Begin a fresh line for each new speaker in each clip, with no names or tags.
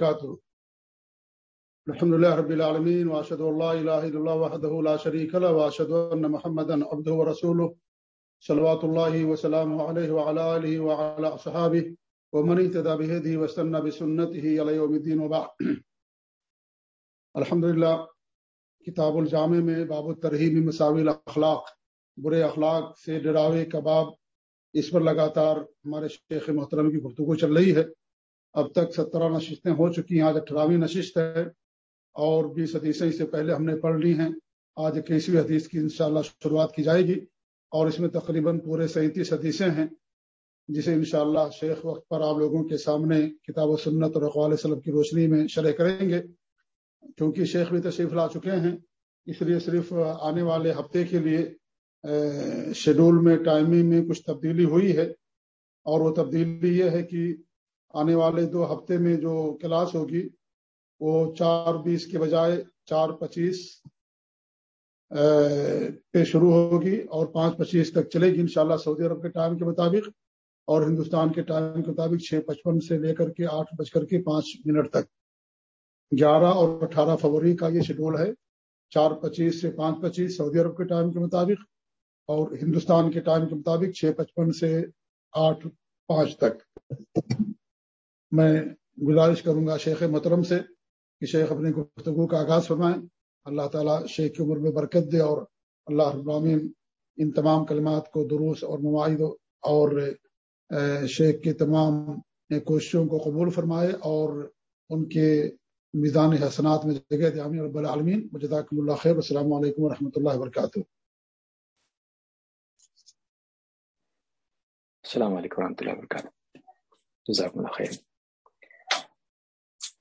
وبركاته. الحمد لله رب العالمين واشهد ان لا اله الا الله وحده لا شريك له واشهد ان محمدا عبده ورسوله. صلوات الله وسلامه عليه وعلى اله وعلى اصحابه ومن اهتدى بهديه واستنى بسنته الى يوم الدين وبعد. الحمد لله، کتاب الجامع میں باب الترہیب مساوی الاخلاق، برے اخلاق سے ڈراوے کباب، اس پر لگاتار ہمارے شیخ محترم کی گفتگو چل رہی ہے۔ اب تک سترہ نشستیں ہو چکی ہیں، آج اٹھارہویں نشست ہے اور بیس حدیثیں اس سے پہلے ہم نے پڑھ لی ہیں۔ آج اکیسویں حدیث کی انشاءاللہ شروعات کی جائے گی اور اس میں تقریباً پورے سینتیس حدیثیں ہیں، جسے انشاءاللہ شیخ وقت پر آپ لوگوں کے سامنے کتاب و سنت اور اقوال وسلم کی روشنی میں شرح کریں گے۔ کیونکہ شیخ بھی تشریف لا چکے ہیں، اس لیے صرف آنے والے ہفتے کے لیے شیڈول میں ٹائمنگ میں کچھ تبدیلی ہوئی ہے۔ اور وہ تبدیلی یہ ہے کہ آنے والے دو ہفتے میں جو کلاس ہوگی، وہ چار بیس کے بجائے چار پچیس پہ شروع ہوگی اور پانچ پچیس تک چلے گی انشاءاللہ سعودی عرب کے ٹائم کے مطابق اور ہندوستان کے ٹائم کے مطابق چھ پچپن سے لے کر کے آٹھ بج کر کے پانچ منٹ تک۔ گیارہ اور اٹھارہ فروری کا یہ شیڈول ہے۔ چار پچیس سے پانچ پچیس سعودی عرب کے ٹائم کے مطابق اور ہندوستان کے ٹائم کے مطابق چھ پچپن سے آٹھ پانچ تک۔ میں گزارش کروں گا شیخ محترم سے کہ شیخ اپنی گفتگو کا آغاز فرمائیں۔ اللہ تعالیٰ شیخ کی عمر میں برکت دے اور اللہ ابراہین ان تمام کلمات کو دروس اور مواعد اور شیخ کے تمام کوششوں کو قبول فرمائے اور ان کے میزان حسنات میں جگہ دے۔ رب العالمین، جزاکم اللہ خیر۔ السلام علیکم ورحمۃ اللہ وبرکاتہ۔
السلام علیکم ورحمۃ اللہ وبرکاتہ۔ جزاکم اللہ خیر۔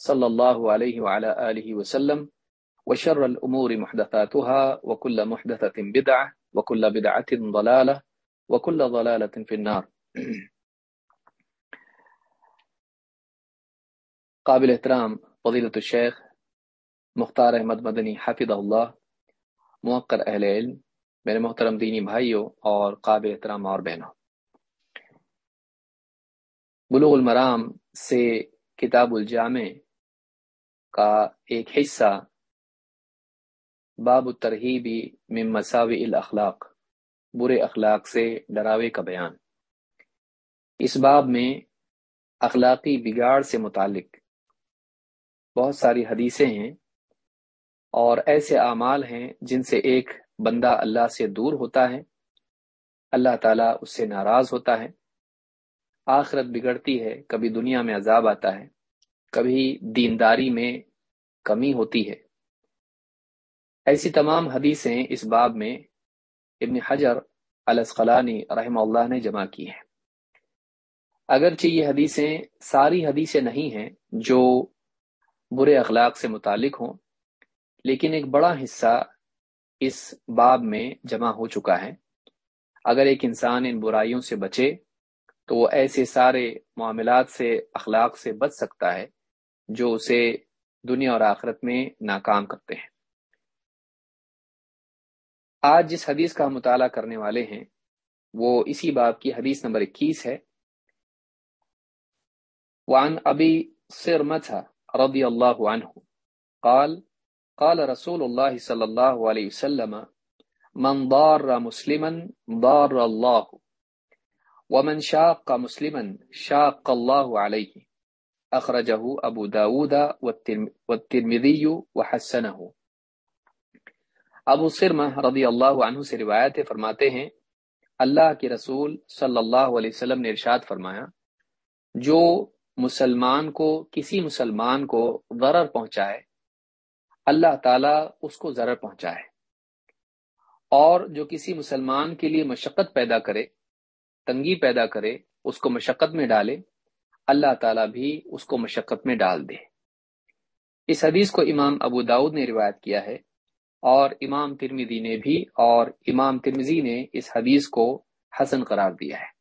صلى الله عليه وعلى آله وسلم وشر الأمور محدثاتها وكل محدثة بدعة وكل بدعة ضلالة وكل ضلالة في النار. قابل احترام فضیلت الشیخ مختار احمد مدنی حافظ اللہ موقر اہل علم، میرے محترم دینی بھائیوں اور قابل احترام اور بہنوں. بلوغ المرام سے کتاب الجامع کا ایک حصہ باب الترہیبی من مساوی الاخلاق، برے اخلاق سے ڈراوے کا بیان۔ اس باب میں اخلاقی بگاڑ سے متعلق بہت ساری حدیثیں ہیں اور ایسے اعمال ہیں جن سے ایک بندہ اللہ سے دور ہوتا ہے، اللہ تعالیٰ اس سے ناراض ہوتا ہے، آخرت بگڑتی ہے، کبھی دنیا میں عذاب آتا ہے۔ کبھی دینداری میں کمی ہوتی ہے۔ ایسی تمام حدیثیں اس باب میں ابن حجر الاسقلانی رحمہ اللہ نے جمع کی ہیں۔ اگرچہ یہ حدیثیں ساری حدیثیں نہیں ہیں جو برے اخلاق سے متعلق ہوں، لیکن ایک بڑا حصہ اس باب میں جمع ہو چکا ہے۔ اگر ایک انسان ان برائیوں سے بچے، تو وہ ایسے سارے معاملات سے، اخلاق سے بچ سکتا ہے۔ جو اسے دنیا اور آخرت میں ناکام کرتے ہیں۔ آج جس حدیث کا مطالعہ کرنے والے ہیں، وہ اسی باب کی حدیث نمبر اکیس ہے۔ وعن ابی سرمت رضی اللہ عنہ قال قال رسول اللہ صلی اللہ علیہ وسلم، من ضار مسلما ضار اللہ، ومن شاق مسلما شاق اللہ علیہ. اخرجہ ابو داود والترمذی وحسنہ ابو سرمہ رضی اللہ عنہ سے روایت فرماتے ہیں، اللہ کے رسول صلی اللہ علیہ وسلم نے ارشاد فرمایا، جو مسلمان کو، کسی مسلمان کو ضرر پہنچائے، اللہ تعالیٰ اس کو ضرر پہنچائے۔ اور جو کسی مسلمان کے لیے مشقت پیدا کرے، تنگی پیدا کرے، اس کو مشقت میں ڈالے اللہ تعالیٰ بھی اس کو مشقت میں ڈال دے۔ اس حدیث کو امام ابو داود نے روایت کیا ہے اور امام ترمیدی نے بھی اور امام ترمزی نے اس حدیث کو حسن قرار دیا ہے۔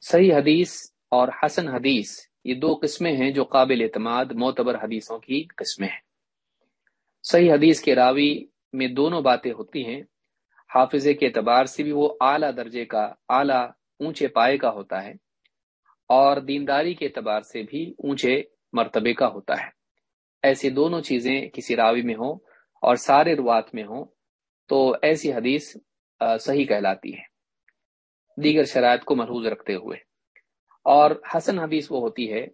صحیح حدیث اور حسن حدیث یہ دو قسمیں ہیں جو قابل اعتماد معتبر حدیثوں کی قسمیں ہیں۔ صحیح حدیث کے راوی میں دونوں باتیں ہوتی ہیں۔ حافظے کے اعتبار سے بھی وہ اعلیٰ درجے کا، اعلیٰ اونچے پائے کا ہوتا ہے۔ اور دینداری کے اعتبار سے بھی اونچے مرتبے کا ہوتا ہے۔ ایسی دونوں چیزیں کسی راوی میں ہوں اور سارے روات میں ہوں تو ایسی حدیث صحیح کہلاتی ہے۔ دیگر شرائط کو محروض رکھتے ہوئے۔ اور حسن حدیث وہ ہوتی ہے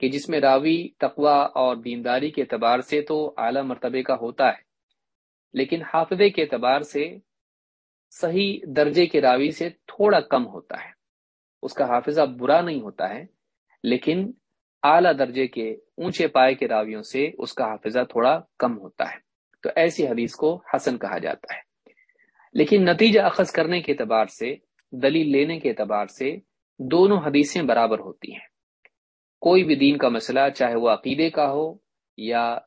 کہ جس میں راوی تقوا اور دینداری کے اعتبار سے تو اعلی مرتبے کا ہوتا ہے، لیکن حافظے کے اعتبار سے صحیح درجے کے راوی سے تھوڑا کم ہوتا ہے۔ اس کا حافظہ برا نہیں ہوتا ہے، لیکن اعلی درجے کے اونچے پائے کے راویوں سے اس کا حافظہ تھوڑا کم ہوتا ہے۔ تو ایسی حدیث کو حسن کہا جاتا ہے۔ لیکن نتیجہ اخذ کرنے کے اعتبار سے، دلیل لینے کے اعتبار سے دونوں حدیثیں برابر ہوتی ہیں۔ کوئی بھی دین کا مسئلہ چاہے وہ عقیدے کا ہو یا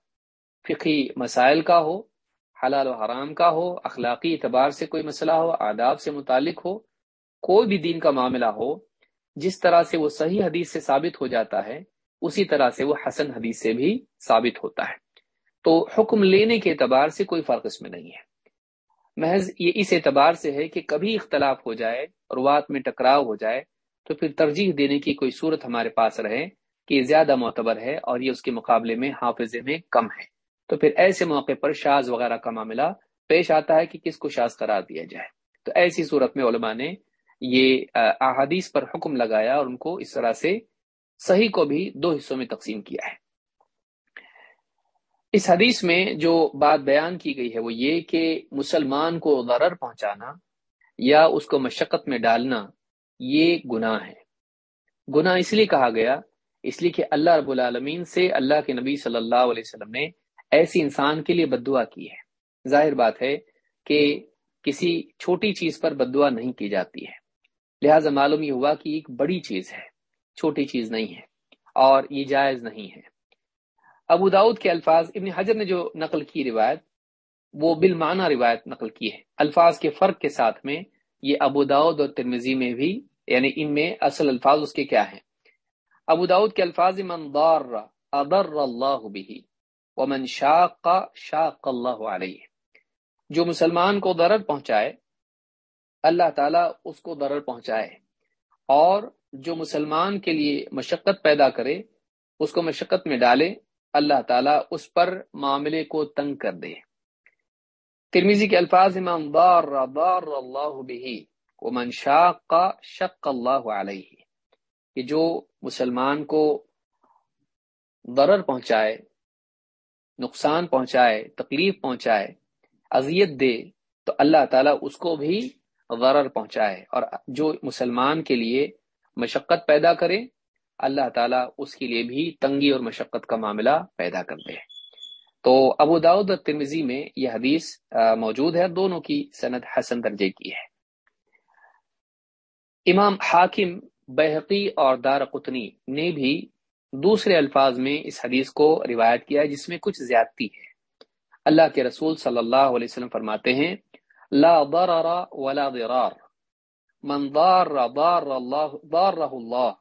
فقی مسائل کا ہو، حلال و حرام کا ہو، اخلاقی اعتبار سے کوئی مسئلہ ہو، آداب سے متعلق ہو کوئی بھی دین کا معاملہ ہو، جس طرح سے وہ صحیح حدیث سے ثابت ہو جاتا ہے، اسی طرح سے وہ حسن حدیث سے بھی ثابت ہوتا ہے۔ تو حکم لینے کے اعتبار سے کوئی فرق اس میں نہیں ہے۔ محض یہ اس اعتبار سے ہے کہ کبھی اختلاف ہو جائے اور وات میں ٹکراؤ ہو جائے، تو پھر ترجیح دینے کی کوئی صورت ہمارے پاس رہے کہ یہ زیادہ معتبر ہے اور یہ اس کے مقابلے میں حافظے میں کم ہے۔ تو پھر ایسے موقع پر شاز وغیرہ کا معاملہ پیش آتا ہے کہ کس کو شاز قرار دیا جائے۔ تو ایسی صورت میں علماء نے یہ احادیث پر حکم لگایا اور ان کو اس طرح سے صحیح کو بھی دو حصوں میں تقسیم کیا ہے۔ اس حدیث میں جو بات بیان کی گئی ہے وہ یہ کہ مسلمان کو غرر پہنچانا یا اس کو مشقت میں ڈالنا یہ گناہ ہے۔ گناہ اس لیے کہا گیا، اس لیے کہ اللہ رب العالمین سے اللہ کے نبی صلی اللہ علیہ وسلم نے ایسی انسان کے لیے بدعا کی ہے۔ ظاہر بات ہے کہ کسی چھوٹی چیز پر بدعا نہیں کی جاتی ہے۔ لہذا معلوم یہ ہوا کہ ایک بڑی چیز ہے، چھوٹی چیز نہیں ہے اور یہ جائز نہیں ہے۔ ابو داود کے الفاظ، ابن حجر نے جو نقل کی روایت، وہ بالمعنی روایت نقل کی ہے۔ الفاظ کے فرق کے ساتھ میں یہ ابو داود اور ترمزی میں بھی یعنی ان میں اصل الفاظ اس کے کیا ہیں۔ ابو داود کے الفاظ، من ضار اضر اللہ به ومن شاق شاق اللہ علیہ جو مسلمان کو ضرر پہنچائے اللہ تعالیٰ اس کو ضرر پہنچائے اور جو مسلمان کے لیے مشقت پیدا کرے، اس کو مشقت میں ڈالے، اللہ تعالیٰ اس پر معاملے کو تنگ کر دے۔ ترمیزی کے الفاظ امام بار بار اللہ بھی منشاق کا شک اللہ علیہ۔ کہ جو مسلمان کو ضرر پہنچائے، نقصان پہنچائے، تکلیف پہنچائے، اذیت دے، تو اللہ تعالیٰ اس کو بھی غرر پہنچائے اور جو مسلمان کے لیے مشقت پیدا کرے، اللہ تعالیٰ اس کے لیے بھی تنگی اور مشقت کا معاملہ پیدا کر دے۔ تو ابو داود ترمزی میں یہ حدیث موجود ہے، دونوں کی صنعت حسن درجے کی ہے۔ امام حاکم بحقی اور دار قطنی نے بھی دوسرے الفاظ میں اس حدیث کو روایت کیا جس میں کچھ زیادتی ہے۔ اللہ کے رسول صلی اللہ علیہ وسلم فرماتے ہیں لا ضرر ولا ضرار. من ضار ضار اللہ ضارہ اللہ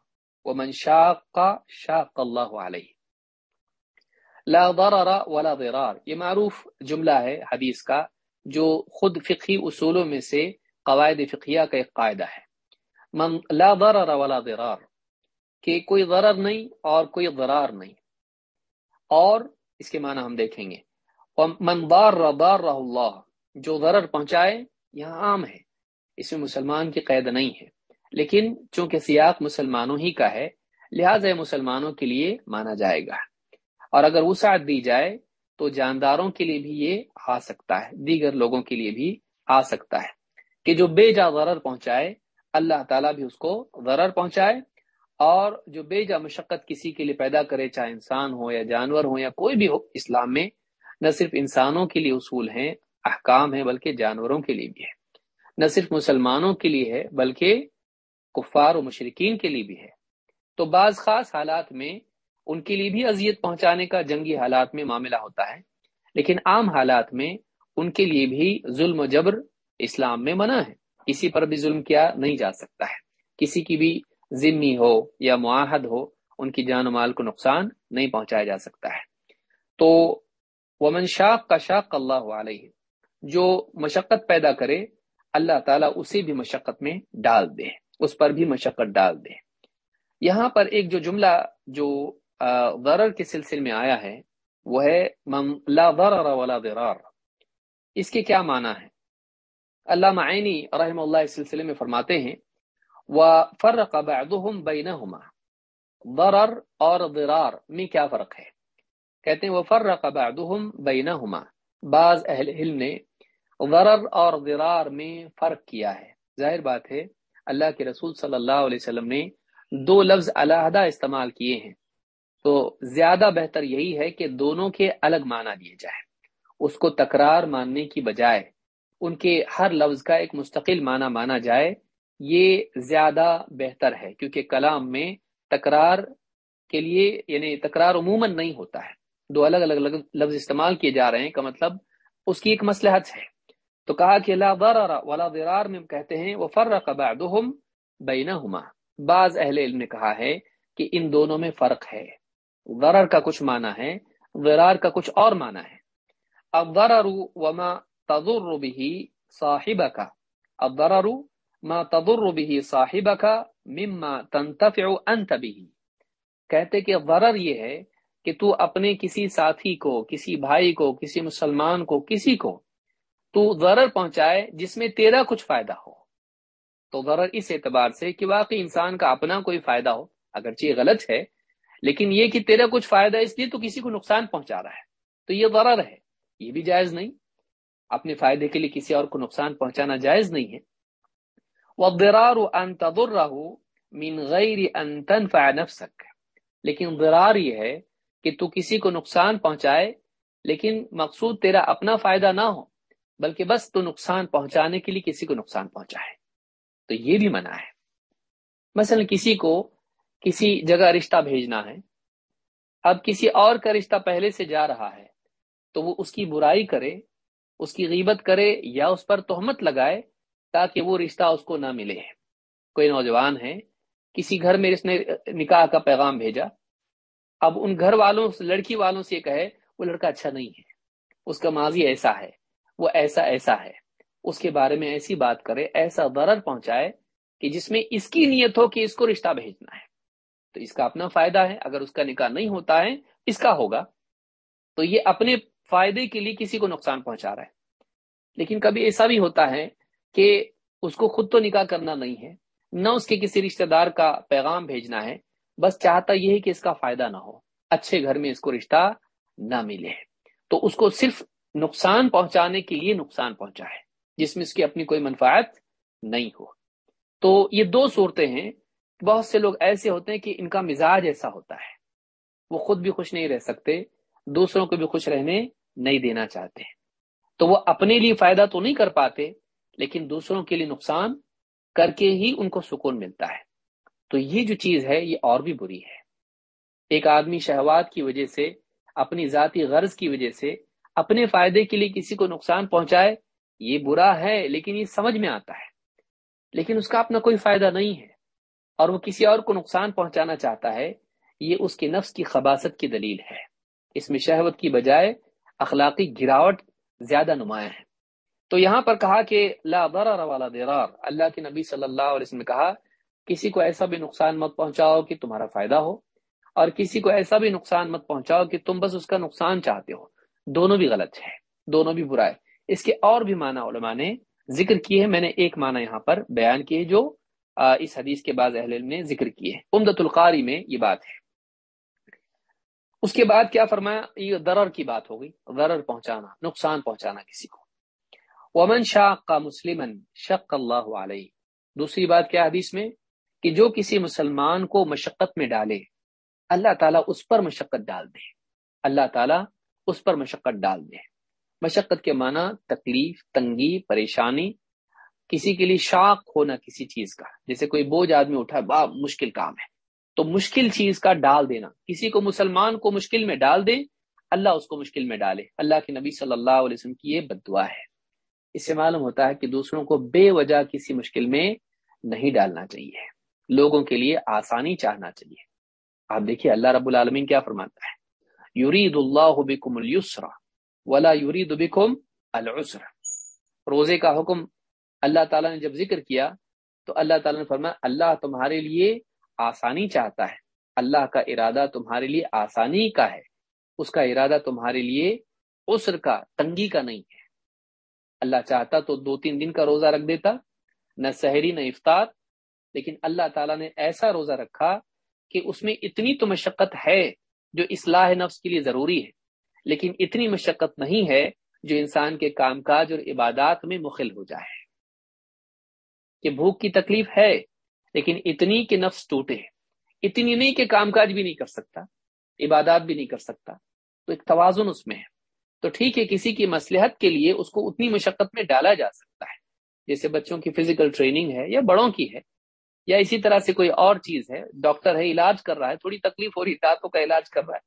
ومن شاق شاق اللہ علیہ لا ضرر ولا ضرار. یہ معروف جملہ ہے حدیث کا، جو خود فقہی اصولوں میں سے قواعد فقیہ کا ایک قاعدہ ہے. من لا ضرر ولا ضرار، کہ کوئی ضرر نہیں اور کوئی ضرار نہیں. اور اس کے معنی ہم دیکھیں گے. من ضار ضار اللہ جو ضرر پہنچائے، یہاں عام ہے۔ اس میں مسلمان کی قید نہیں ہے۔ لیکن چونکہ سیاق مسلمانوں ہی کا ہے، لہٰذا مسلمانوں کے لیے مانا جائے گا۔ اور اگر وسعت دی جائے، تو جانداروں کے لیے بھی یہ آ سکتا ہے، دیگر لوگوں کے لیے بھی آ سکتا ہے۔ کہ جو بے جا غرر پہنچائے، اللہ تعالیٰ بھی اس کو غرر پہنچائے۔ اور جو بے جا مشقت کسی کے لیے پیدا کرے، چاہے انسان ہو یا جانور ہو یا کوئی بھی ہو، اسلام میں نہ صرف انسانوں کے لیے اصول ہیں احکام ہیں بلکہ جانوروں کے لیے بھی ہے۔ نہ صرف مسلمانوں کے لیے ہے، بلکہ کفار و مشرقین کے لیے بھی ہے۔ تو بعض خاص حالات میں ان کے لیے بھی اذیت پہنچانے کا جنگی حالات میں معاملہ ہوتا ہے، لیکن عام حالات میں ان کے لیے بھی ظلم و جبر اسلام میں منع ہے۔ کسی پر بھی ظلم کیا نہیں جا سکتا ہے۔ کسی کی بھی ذمی ہو یا معاہد ہو، ان کی جان و مال کو نقصان نہیں پہنچایا جا سکتا ہے۔ تو ومن شاق کا شاق اللہ علیہ جو مشقت پیدا کرے، اللہ تعالیٰ اسے بھی مشقت میں ڈال دے، اس پر بھی مشقت ڈال دے۔ یہاں پر ایک جو جملہ جو غرر کے سلسلے میں آیا ہے، وہ ہے، من لا ضرر ولا ضرار اس کے کیا معنی ہے؟ اللہ معینی رحم اللہ اس سلسلے میں فرماتے ہیں وَفَرَّقَ بَعْضُهُمْ بَيْنَهُمَا ضرر اور ضرار میں کیا فرق ہے؟ کہتے ہیں وَفَرَّقَ بَعْضُهُمْ بَيْنَهُمَا بعض اہل علم نے ضرر اور ضرار میں فرق کیا ہے۔ ظاہر بات ہے، اللہ کے رسول صلی اللہ علیہ وسلم نے دو لفظ علیحدہ استعمال کیے ہیں۔ تو زیادہ بہتر یہی ہے کہ دونوں کے الگ معنی دیے جائے اس کو تکرار ماننے کی بجائے ان کے ہر لفظ کا ایک مستقل معنی مانا جائے، یہ زیادہ بہتر ہے۔ کیونکہ کلام میں تکرار کے لیے یعنی تکرار عموماً نہیں ہوتا ہے۔ دو الگ الگ لفظ استعمال کیے جا رہے ہیں، کا مطلب اس کی ایک مسلحت ہے۔ تو کہا کہ لا ضرر ولا ضرار میں کہتے ہیں وہ فرق بعضهم بینہما بعض اہل علم نے کہا ہے کہ ان دونوں میں فرق ہے۔ ضرر کا کچھ معنی ہے، ضرار کا کچھ اور معنی ہے۔ الضرر وما تضر به صاحبك الضرر ما تضر به صاحبك مما تنتفع انت به۔ کہتے کہ ضرر یہ ہے کہ تو اپنے کسی ساتھی کو، کسی بھائی کو، کسی مسلمان کو، کسی کو تو ضرر پہنچائے جس میں تیرا کچھ فائدہ ہو۔ تو ضرر اس اعتبار سے کہ واقعی انسان کا اپنا کوئی فائدہ ہو، اگرچہ یہ غلط ہے، لیکن یہ کہ تیرا کچھ فائدہ اس لیے تو کسی کو نقصان پہنچا رہا ہے۔ تو یہ ضرر ہے، یہ بھی جائز نہیں۔ اپنے فائدے کے لیے کسی اور کو نقصان پہنچانا جائز نہیں ہے۔ لیکن ضرار یہ ہے کہ تو کسی کو نقصان پہنچائے، لیکن مقصود تیرا اپنا فائدہ نہ ہو۔ بلکہ بس تو نقصان پہنچانے کے لیے کسی کو نقصان پہنچائے تو یہ بھی منع ہے۔ مثلا کسی کو کسی جگہ رشتہ بھیجنا ہے۔ اب کسی اور کا رشتہ پہلے سے جا رہا ہے، تو وہ اس کی برائی کرے، اس کی غیبت کرے یا اس پر تہمت لگائے تاکہ وہ رشتہ اس کو نہ ملے۔ کوئی نوجوان ہے، کسی گھر میں اس نے نکاح کا پیغام بھیجا۔ اب ان گھر والوں، لڑکی والوں سے یہ کہے، وہ لڑکا اچھا نہیں ہے، اس کا ماضی ایسا ہے۔ وہ ایسا ایسا ہے۔ اس کے بارے میں ایسی بات کرے، ایسا ضرر پہنچائے کہ جس میں اس کی نیت ہو کہ اس کو رشتہ بھیجنا ہے۔ تو اس کا اپنا فائدہ ہے۔ اگر اس کا نکاح نہیں ہوتا ہے، اس کا ہوگا۔ تو یہ اپنے فائدے کے لیے کسی کو نقصان پہنچا رہا ہے۔ لیکن کبھی ایسا بھی ہوتا ہے کہ اس کو خود تو نکاح کرنا نہیں ہے، نہ اس کے کسی رشتہ دار کا پیغام بھیجنا ہے۔ بس چاہتا یہ ہے کہ اس کا فائدہ نہ ہو۔ اچھے گھر میں اس کو رشتہ نہ ملے۔ تو اس کو صرف نقصان پہنچانے کے لیے نقصان پہنچا ہے، جس میں اس کی اپنی کوئی منفعت نہیں ہو۔ تو یہ دو صورتیں ہیں۔ بہت سے لوگ ایسے ہوتے ہیں کہ ان کا مزاج ایسا ہوتا ہے۔ وہ خود بھی خوش نہیں رہ سکتے، دوسروں کو بھی خوش رہنے نہیں دینا چاہتے۔ تو وہ اپنے لیے فائدہ تو نہیں کر پاتے، لیکن دوسروں کے لیے نقصان کر کے ہی ان کو سکون ملتا ہے۔ تو یہ جو چیز ہے، یہ اور بھی بری ہے۔ ایک آدمی شہوات کی وجہ سے، اپنی ذاتی غرض کی وجہ سے اپنے فائدے کے لیے کسی کو نقصان پہنچائے، یہ برا ہے، لیکن یہ سمجھ میں آتا ہے۔ لیکن اس کا اپنا کوئی فائدہ نہیں ہے، اور وہ کسی اور کو نقصان پہنچانا چاہتا ہے، یہ اس کے نفس کی خباست کی دلیل ہے۔ اس میں شہوت کی بجائے اخلاقی گراوٹ زیادہ نمایاں ہے۔ تو یہاں پر کہا کہ لا ضرر والا درار اللہ کے نبی صلی اللہ علیہ وسلم نے کہا، کسی کو ایسا بھی نقصان مت پہنچاؤ کہ تمہارا فائدہ ہو، اور کسی کو ایسا بھی نقصان مت پہنچاؤ کہ تم بس اس کا نقصان چاہتے ہو۔ دونوں بھی غلط ہے دونوں بھی برا ہے۔ اس کے اور بھی معنی علماء نے ذکر کیے ہیں، میں نے ایک معنی یہاں پر بیان کیے جو اس حدیث کے بعد اہل علم نے ذکر کیے ہیں۔ امدت القاری میں یہ بات ہے۔ اس کے بعد کیا فرمایا؟ یہ درر کی بات ہو گئی درر پہنچانا، نقصان پہنچانا کسی کو۔ ومن شاق کا مسلم شق اللہ علیہ دوسری بات کیا حدیث میں؟ کہ جو کسی مسلمان کو مشقت میں ڈالے، اللہ تعالیٰ اس پر مشقت ڈال دے۔ اللہ تعالیٰ اس پر مشقت ڈال دے مشقت کے معنی تکلیف، تنگی، پریشانی، کسی کے لیے شاق ہونا کسی چیز کا۔ جیسے کوئی بوجھ آدمی اٹھا بہت مشکل کام ہے۔ تو مشکل چیز کا ڈال دینا۔ کسی کو مسلمان کو مشکل میں ڈال دے اللہ اس کو مشکل میں ڈالے۔ اللہ کے نبی صلی اللہ علیہ وسلم کی یہ بد دعا ہے۔ اس سے معلوم ہوتا ہے کہ دوسروں کو بے وجہ کسی مشکل میں نہیں ڈالنا چاہیے۔ لوگوں کے لیے آسانی چاہنا چاہیے۔ آپ دیکھیے، اللہ رب العالمین کیا فرماتا ہے؟ یورید اللہ بکم السرا ولا یورید بکم العسر۔ روزے کا حکم اللہ تعالیٰ نے جب ذکر کیا، تو اللہ تعالیٰ نے فرمایا، اللہ تمہارے لیے آسانی چاہتا ہے۔ اللہ کا ارادہ تمہارے لیے آسانی کا ہے۔ اس کا ارادہ تمہارے لیے عسر کا، تنگی کا نہیں ہے۔ اللہ چاہتا تو دو تین دن کا روزہ رکھ دیتا، نہ سحری نہ افطار، لیکن اللہ تعالیٰ نے ایسا روزہ رکھا کہ اس میں اتنی تو مشقت ہے۔ جو اصلاح نفس کے لیے ضروری ہے، لیکن اتنی مشقت نہیں ہے جو انسان کے کام کاج اور عبادات میں مخل ہو جائے۔ کہ بھوک کی تکلیف ہے، لیکن اتنی کہ نفس ٹوٹے۔ اتنی نہیں کہ کام کاج بھی نہیں کر سکتا، عبادات بھی نہیں کر سکتا۔ تو ایک توازن اس میں ہے۔ تو ٹھیک ہے، کسی کی مسلحت کے لیے اس کو اتنی مشقت میں ڈالا جا سکتا ہے، جیسے بچوں کی فزیکل ٹریننگ ہے یا بڑوں کی ہے۔ یا اسی طرح سے کوئی اور چیز ہے، ڈاکٹر ہے، علاج کر رہا ہے، تھوڑی تکلیف ہو رہی دانتوں کا علاج کر رہا ہے،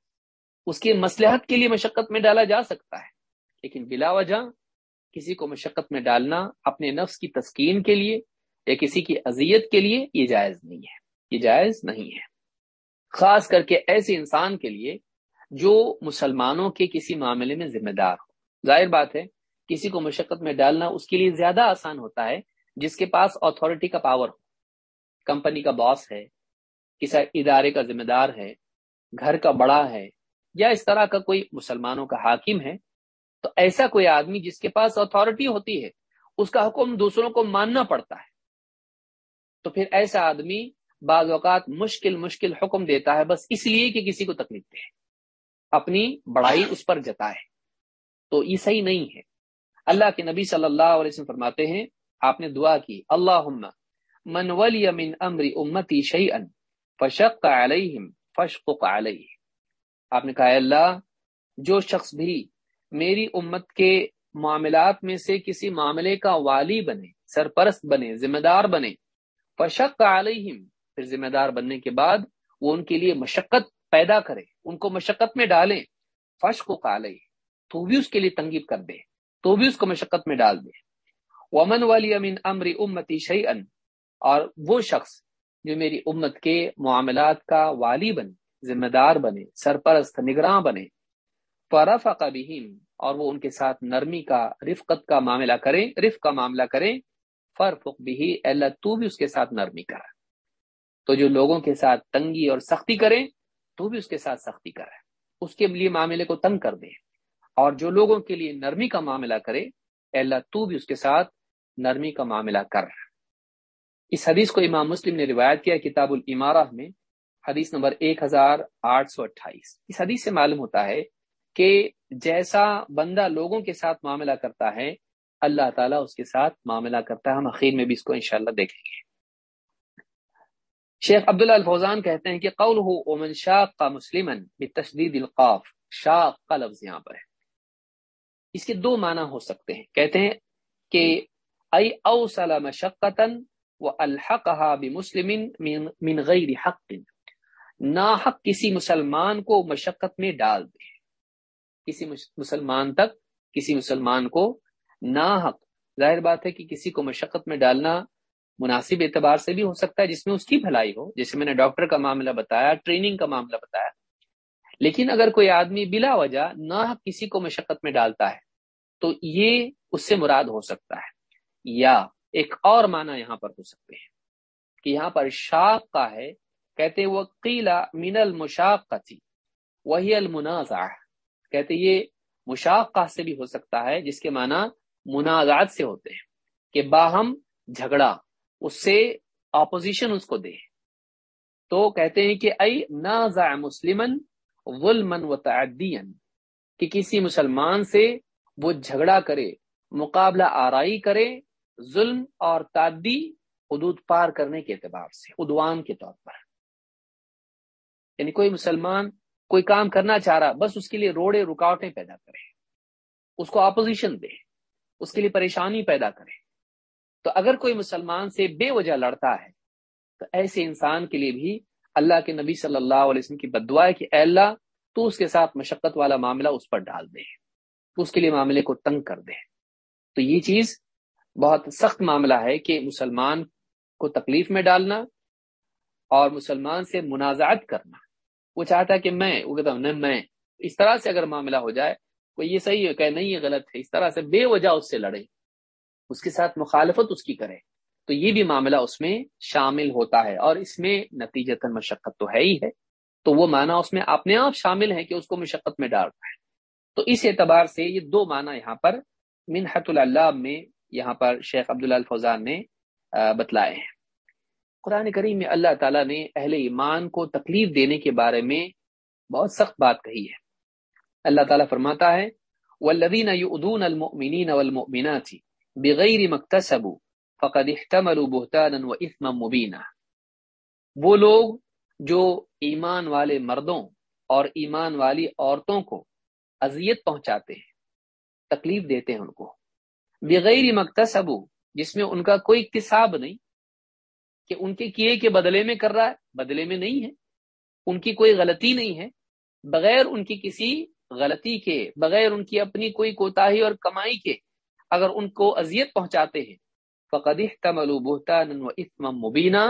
اس کی مسلحت کے لیے مشقت میں ڈالا جا سکتا ہے۔ لیکن بلا وجہ کسی کو مشقت میں ڈالنا اپنے نفس کی تسکین کے لیے یا کسی کی اذیت کے لیے یہ جائز نہیں ہے۔ یہ جائز نہیں ہے۔ خاص کر کے ایسے انسان کے لیے جو مسلمانوں کے کسی معاملے میں ذمہ دار ہو۔ ظاہر بات ہے، کسی کو مشقت میں ڈالنا اس کے لیے زیادہ آسان ہوتا ہے، جس کے پاس اتھارٹی کا پاور ہو۔ کمپنی کا باس ہے، کسی ادارے کا ذمہ دار ہے، گھر کا بڑا ہے، یا اس طرح کا کوئی مسلمانوں کا حاکم ہے، تو ایسا کوئی آدمی جس کے پاس اتھارٹی ہوتی ہے، اس کا حکم دوسروں کو ماننا پڑتا ہے۔ تو پھر ایسا آدمی بعض اوقات مشکل مشکل حکم دیتا ہے، بس اس لیے کہ کسی کو تکلیف دے۔ اپنی بڑائی اس پر جتائے۔ تو یہ صحیح نہیں ہے۔ اللہ کے نبی صلی اللہ علیہ وسلم فرماتے ہیں، آپ نے دعا کی اللہ من ولی من امر امتی شیئن فشق علیہم فشقق علیہ آپ نے کہا اللہ، جو شخص بھی میری امت کے معاملات میں سے کسی معاملے کا والی بنے، سرپرست بنے ذمہ دار بنے، فشق علیہم پھر ذمہ دار بننے کے بعد وہ ان کے لیے مشقت پیدا کرے، ان کو مشقت میں ڈالیں فشق و کالے تو بھی اس کے لیے تنگیب کر دے، تو بھی اس کو مشقت میں ڈال دے. ومن والی امن امر امتی شعی اور وہ شخص جو میری امت کے معاملات کا والی بنے، ذمہ دار بنے، سرپرست، نگراں بنے فرف بہم اور وہ ان کے ساتھ نرمی کا، رفقت کا معاملہ کریں رف کا معاملہ کریں، فرفق بھی اللہ تو بھی اس کے ساتھ نرمی کر تو جو لوگوں کے ساتھ تنگی اور سختی کریں، تو بھی اس کے ساتھ سختی کرے اس کے لیے معاملے کو تنگ کر دے اور جو لوگوں کے لیے نرمی کا معاملہ کرے اللہ تو بھی اس کے ساتھ نرمی کا معاملہ کر۔ اس حدیث کو امام مسلم نے روایت کیا کتاب العمارہ میں، حدیث نمبر ایک ہزار آٹھ سو اٹھائیس۔ اس حدیث سے معلوم ہوتا ہے کہ جیسا بندہ لوگوں کے ساتھ معاملہ کرتا ہے، اللہ تعالیٰ اس کے ساتھ معاملہ کرتا ہے۔ ہم اخیر میں بھی اس کو انشاءاللہ دیکھیں گے۔ شیخ عبداللہ الفوزان کہتے ہیں کہ قول ہو اومن شاق کا مسلم تشدید القاف، شاق کا لفظ یہاں پر ہے۔ اس کے دو معنی ہو سکتے ہیں۔ کہتے ہیں کہ ای اوصل مشقتن وہ الحق مسلم من غیر حق۔ نا حق کسی مسلمان کو مشقت میں ڈال دے۔ کسی مسلمان تک کسی مسلمان کو نا حق ظاہر بات ہے کہ کسی کو مشقت میں ڈالنا مناسب اعتبار سے بھی ہو سکتا ہے، جس میں اس کی بھلائی ہو۔ جیسے میں نے ڈاکٹر کا معاملہ بتایا، ٹریننگ کا معاملہ بتایا۔ لیکن اگر کوئی آدمی بلا وجہ نہ کسی کو مشقت میں ڈالتا ہے، تو یہ اس سے مراد ہو سکتا ہے۔ یا ایک اور معنی یہاں پر ہو سکتے ہیں کہ یہاں پر شاق کا ہے، کہتے وہ قیلا من المشاق تھی وہی المنازع کہتے یہ مشاق سے بھی ہو سکتا ہے، جس کے معنی منازعات سے ہوتے ہیں، کہ باہم جھگڑا، اس سے اپوزیشن اس کو دے۔ تو کہتے ہیں کہ ائی نازع مسلمن ظلمن و تعدین کہ کسی مسلمان سے وہ جھگڑا کرے، مقابلہ آرائی کرے ظلم اور تعدی حدود پار کرنے کے اعتبار سے ادوان کے طور پر۔ یعنی کوئی مسلمان کوئی کام کرنا چاہ رہا، بس اس کے لیے روڑے، رکاوٹیں پیدا کرے اس کو اپوزیشن دے اس کے لیے پریشانی پیدا کرے تو اگر کوئی مسلمان سے بے وجہ لڑتا ہے، تو ایسے انسان کے لیے بھی اللہ کے نبی صلی اللہ علیہ وسلم کی بدعا ہے کہ اے اللہ، تو اس کے ساتھ مشقت والا معاملہ اس پر ڈال دے تو اس کے لیے معاملے کو تنگ کر دے تو یہ چیز بہت سخت معاملہ ہے کہ مسلمان کو تکلیف میں ڈالنا اور مسلمان سے منازعت کرنا۔ وہ چاہتا ہے کہ میں، وہ کہتا ہوں نہیں، میں، اس طرح سے اگر معاملہ ہو جائے، وہ یہ صحیح ہے کہ نہیں، یہ غلط ہے، اس طرح سے بے وجہ اس سے لڑے۔ اس کے ساتھ مخالفت اس کی کرے۔ تو یہ بھی معاملہ اس میں شامل ہوتا ہے اور اس میں نتیجت مشقت تو ہے ہی ہے۔ تو وہ معنی اس میں اپنے آپ شامل ہے کہ اس کو مشقت میں ڈالتا ہے۔ تو اس اعتبار سے یہ دو معنی یہاں پر منحت اللہ میں یہاں پر شیخ عبداللہ الفوزان نے بتلائے ہیں۔ قرآن کریم میں اللہ تعالیٰ نے اہل ایمان کو تکلیف دینے کے بارے میں بہت سخت بات کہی ہے۔ اللہ تعالیٰ فرماتا ہے والذین یؤذون المؤمنین والمؤمنات بغیر مکتسبوا فقد احتملوا بہتانا واثما مبینا وہ لوگ جو ایمان والے مردوں اور ایمان والی عورتوں کو اذیت پہنچاتے ہیں، تکلیف دیتے ہیں ان کو۔ بغیر مکتسب جس میں ان کا کوئی اقتصاب نہیں، کہ ان کے کیے کے بدلے میں کر رہا ہے، بدلے میں نہیں ہے، ان کی کوئی غلطی نہیں ہے، بغیر ان کی کسی غلطی کے، بغیر ان کی اپنی کوئی کوتاہی اور کمائی کے، اگر ان کو اذیت پہنچاتے ہیں، فقد احتملوا بہتانا واثما مبینا۔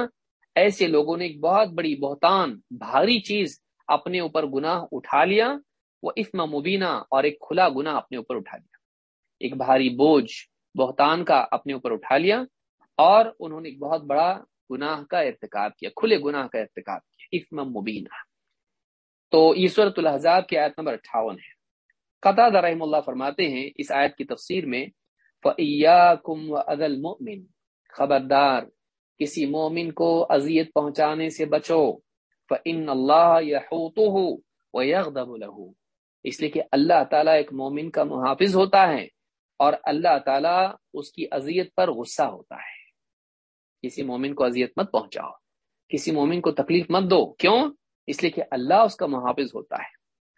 ایسے لوگوں نے ایک بہت بڑی بہتان، بھاری چیز اپنے اوپر گناہ اٹھا لیا وہ اسم مبینہ اور ایک کھلا گناہ اپنے اوپر اٹھا لیا۔ ایک بھاری بوجھ بہتان کا اپنے اوپر اٹھا لیا اور انہوں نے ایک بہت بڑا گناہ کا ارتکاب کیا، کھلے گناہ کا ارتکاب کیا، اسم مبینہ تو یہ صورت الحضاب کی آیت نمبر اٹھاون ہے۔ قطع رحم اللہ فرماتے ہیں اس آیت کی تفسیر میں، فَإِيَّاكُمْ وَأَذَى الْمُؤْمِنِ۔ خبردار، کسی مومن کو اذیت پہنچانے سے بچو۔ فَإِنَّ اللَّهَ يَحُوتُهُ وَيَغْضَبُ لَهُ۔ اس لیے کہ اللہ تعالیٰ ایک مومن کا محافظ ہوتا ہے۔ اور اللہ تعالیٰ اس کی اذیت پر غصہ ہوتا ہے۔ کسی مومن کو اذیت مت پہنچاؤ۔ کسی مومن کو تکلیف مت دو۔ کیوں؟ اس لیے کہ اللہ اس کا محافظ ہوتا ہے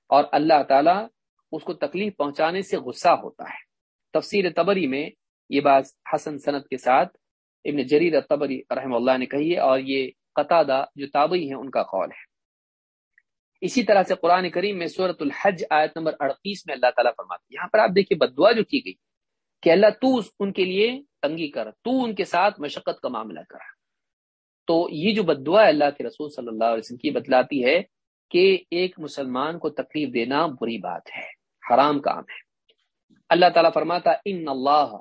اور اللہ تعالیٰ اس کو تکلیف پہنچانے سے غصہ ہوتا ہے۔ تفسیر تبری میں یہ بات حسن صنعت کے ساتھ ابن جریر الطبری رحم اللہ نے کہی ہے اور یہ قطع جو تابعی ہیں ان کا قول ہے۔ اسی طرح سے قرآن کریم میں صورت الحج آیت نمبر اڑتیس میں اللہ تعالیٰ فرماتے یہاں پر آپ دیکھیے بدعا جو کی گئی کہ اللہ تو ان کے لیے تنگی کر تو ان کے ساتھ مشقت کا معاملہ کر تو یہ جو بدعا اللہ کے رسول صلی اللہ علیہ وسلم کی بتلاتی ہے کہ ایک مسلمان کو تکلیف دینا بری بات ہے، حرام کام ہے۔ اللہ تعالیٰ فرماتا ان اللہ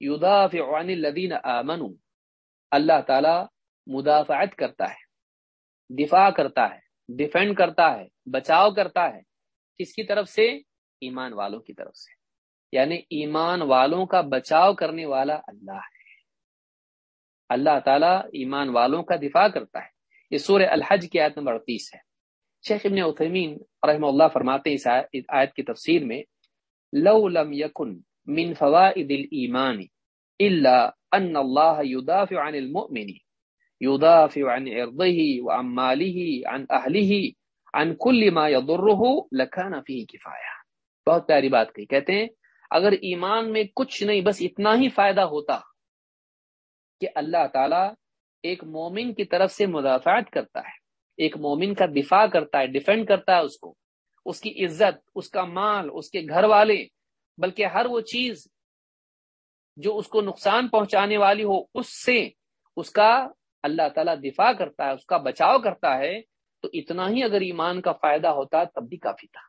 یدافع عن الذین آمنوا اللہ تعالی مدافعت کرتا ہے، دفاع کرتا ہے۔ ڈیفینڈ کرتا ہے، بچاؤ کرتا ہے، کس کی طرف سے؟ ایمان والوں کی طرف سے۔ یعنی ایمان والوں کا بچاؤ کرنے والا اللہ ہے۔ اللہ تعالیٰ ایمان والوں کا دفاع کرتا ہے۔ یہ سورہ الحج کی آیت نمبر اڑتیس ہے۔ شیخ ابن عثیمین رحمہ اللہ فرماتے اس آیت کی تفسیر میں، لو لم یکن من فوائد الایمان الا ان الله يدافع عن المؤمن يدافع عن عرضه وعن ماله عن اهله عن كل ما يضره لكان فيه كفايه بہت پیاری بات کہی۔ کہتے ہیں، اگر ایمان میں کچھ نہیں، بس اتنا ہی فائدہ ہوتا کہ اللہ تعالی ایک مومن کی طرف سے مدافعت کرتا ہے۔ ایک مومن کا دفاع کرتا ہے ڈیفینڈ کرتا ہے اس کو۔ اس کی عزت، اس کا مال، اس کے گھر والے، بلکہ ہر وہ چیز جو اس کو نقصان پہنچانے والی ہو، اس سے، اس کا اللہ تعالیٰ دفاع کرتا ہے، اس کا بچاؤ کرتا ہے، تو اتنا ہی اگر ایمان کا فائدہ ہوتا تب بھی کافی تھا۔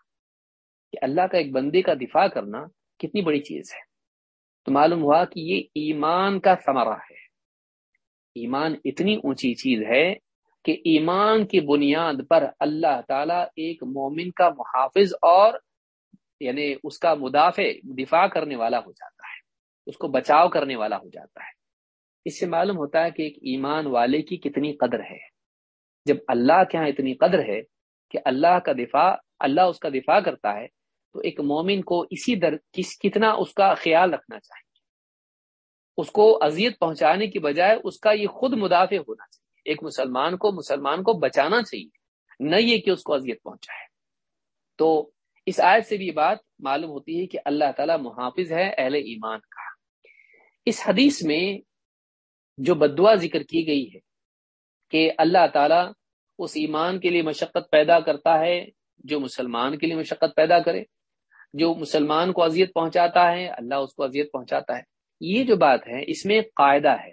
کہ اللہ کا ایک بندے کا دفاع کرنا کتنی بڑی چیز ہے۔ تو معلوم ہوا کہ یہ ایمان کا ثمرہ ہے۔ ایمان اتنی اونچی چیز ہے کہ ایمان کی بنیاد پر اللہ تعالیٰ ایک مومن کا محافظ اور یعنی اس کا مدافع، دفاع کرنے والا ہو جاتا ہے، اس کو بچاؤ کرنے والا ہو جاتا ہے۔ اس سے معلوم ہوتا ہے کہ ایک ایمان والے کی کتنی قدر ہے۔ جب اللہ کے ہاں اتنی قدر ہے کہ اللہ کا دفاع، اللہ اس کا دفاع کرتا ہے، تو ایک مومن کو اسی در، کس، کتنا اس کا خیال رکھنا چاہیے۔ اس کو اذیت پہنچانے کی بجائے اس کا یہ خود مدافع ہونا چاہیے۔ ایک مسلمان کو مسلمان کو بچانا چاہیے، نہ یہ کہ اس کو اذیت پہنچائے۔ تو اس آیت سے بھی یہ بات معلوم ہوتی ہے کہ اللہ تعالی محافظ ہے اہل ایمان کا۔ اس حدیث میں جو بدعا ذکر کی گئی ہے کہ اللہ تعالی اس ایمان کے لیے مشقت پیدا کرتا ہے، جو مسلمان کے لیے مشقت پیدا کرے، جو مسلمان کو اذیت پہنچاتا ہے، اللہ اس کو اذیت پہنچاتا ہے۔ یہ جو بات ہے، اس میں قاعدہ ہے۔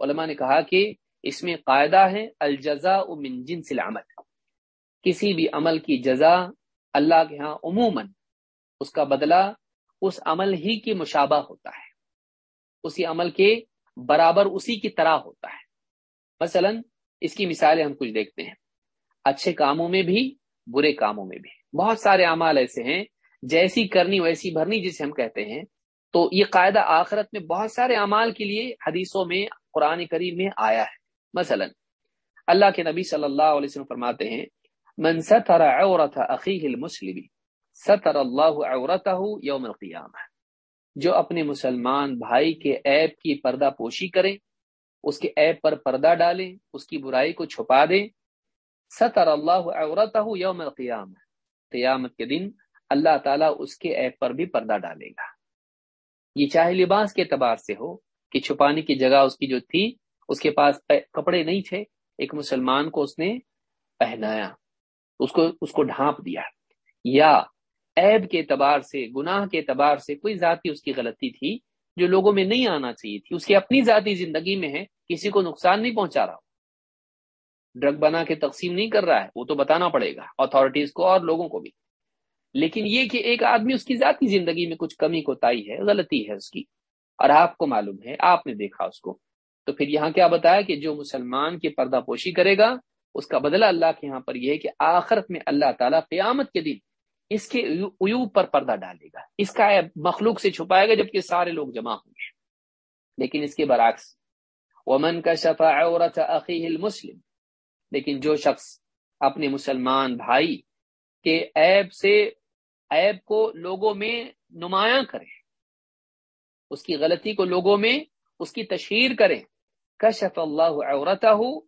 علماء نے کہا کہ اس میں قاعدہ ہے الجزا من جنس العمل۔ کسی بھی عمل کی جزا اللہ کے ہاں عموماً اس کا بدلہ اس عمل ہی کی مشابہ ہوتا ہے۔ اسی عمل کے برابر اسی کی طرح ہوتا ہے۔ مثلا اس کی مثالیں ہم کچھ دیکھتے ہیں۔ اچھے کاموں میں بھی، برے کاموں میں بھی۔ بہت سارے اعمال ایسے ہیں، جیسی کرنی ویسی بھرنی جسے ہم کہتے ہیں۔ تو یہ قاعدہ آخرت میں بہت سارے اعمال کے لیے حدیثوں میں، قرآن کریم میں آیا ہے۔ مثلا اللہ کے نبی صلی اللہ علیہ وسلم فرماتے ہیں، من ستر عورت اخیہ المسلم، ستر اللہ عورتہ یوم القیامہ جو اپنے مسلمان بھائی کے عیب کی پردہ پوشی کرے اس کے عیب پر پردہ ڈالیں، اس کی برائی کو چھپا دیں۔ ستر اللہ عورتہ یوم القیامہ۔ قیامت کے دن اللہ تعالیٰ اس کے عیب پر بھی پردہ ڈالے گا۔ یہ چاہے لباس کے اعتبار سے ہو کہ چھپانے کی جگہ اس کی جو تھی، اس کے پاس کپڑے نہیں تھے، ایک مسلمان کو اس نے پہنایا، اس کو اس کو ڈھانپ دیا۔ یا عیب کے اعتبار سے، گناہ کے اعتبار سے کوئی ذاتی اس کی غلطی تھی جو لوگوں میں نہیں آنا چاہیے تھی۔ اس کی اپنی ذاتی زندگی میں ہے، کسی کو نقصان نہیں پہنچا رہا۔ ڈرگ بنا کے تقسیم نہیں کر رہا ہے، وہ تو بتانا پڑے گا اتارٹیز کو اور لوگوں کو بھی۔ لیکن یہ کہ ایک آدمی اس کی ذاتی زندگی میں کچھ کمی کو تائی ہے، غلطی ہے اس کی۔ اور آپ کو معلوم ہے، آپ نے دیکھا اس کو۔ تو پھر یہاں کیا بتایا کہ جو مسلمان کی پردہ پوشی کرے گا، اس کا بدلہ اللہ کے یہاں پر یہ ہے کہ آخرت میں اللہ تعالیٰ قیامت کے دن اس کے عیوب پر پردہ ڈالے گا۔ اس کا مخلوق سے چھپائے گا جبکہ سارے لوگ جمع ہوں گے۔ لیکن اس کے برعکس، ومن کا شفا عورت عقی المسلم، لیکن جو شخص اپنے مسلمان بھائی کے عیب سے، عیب کو لوگوں میں نمایاں کرے، اس کی غلطی کو لوگوں میں اس کی تشہیر کریں کشف اللہ عورتہ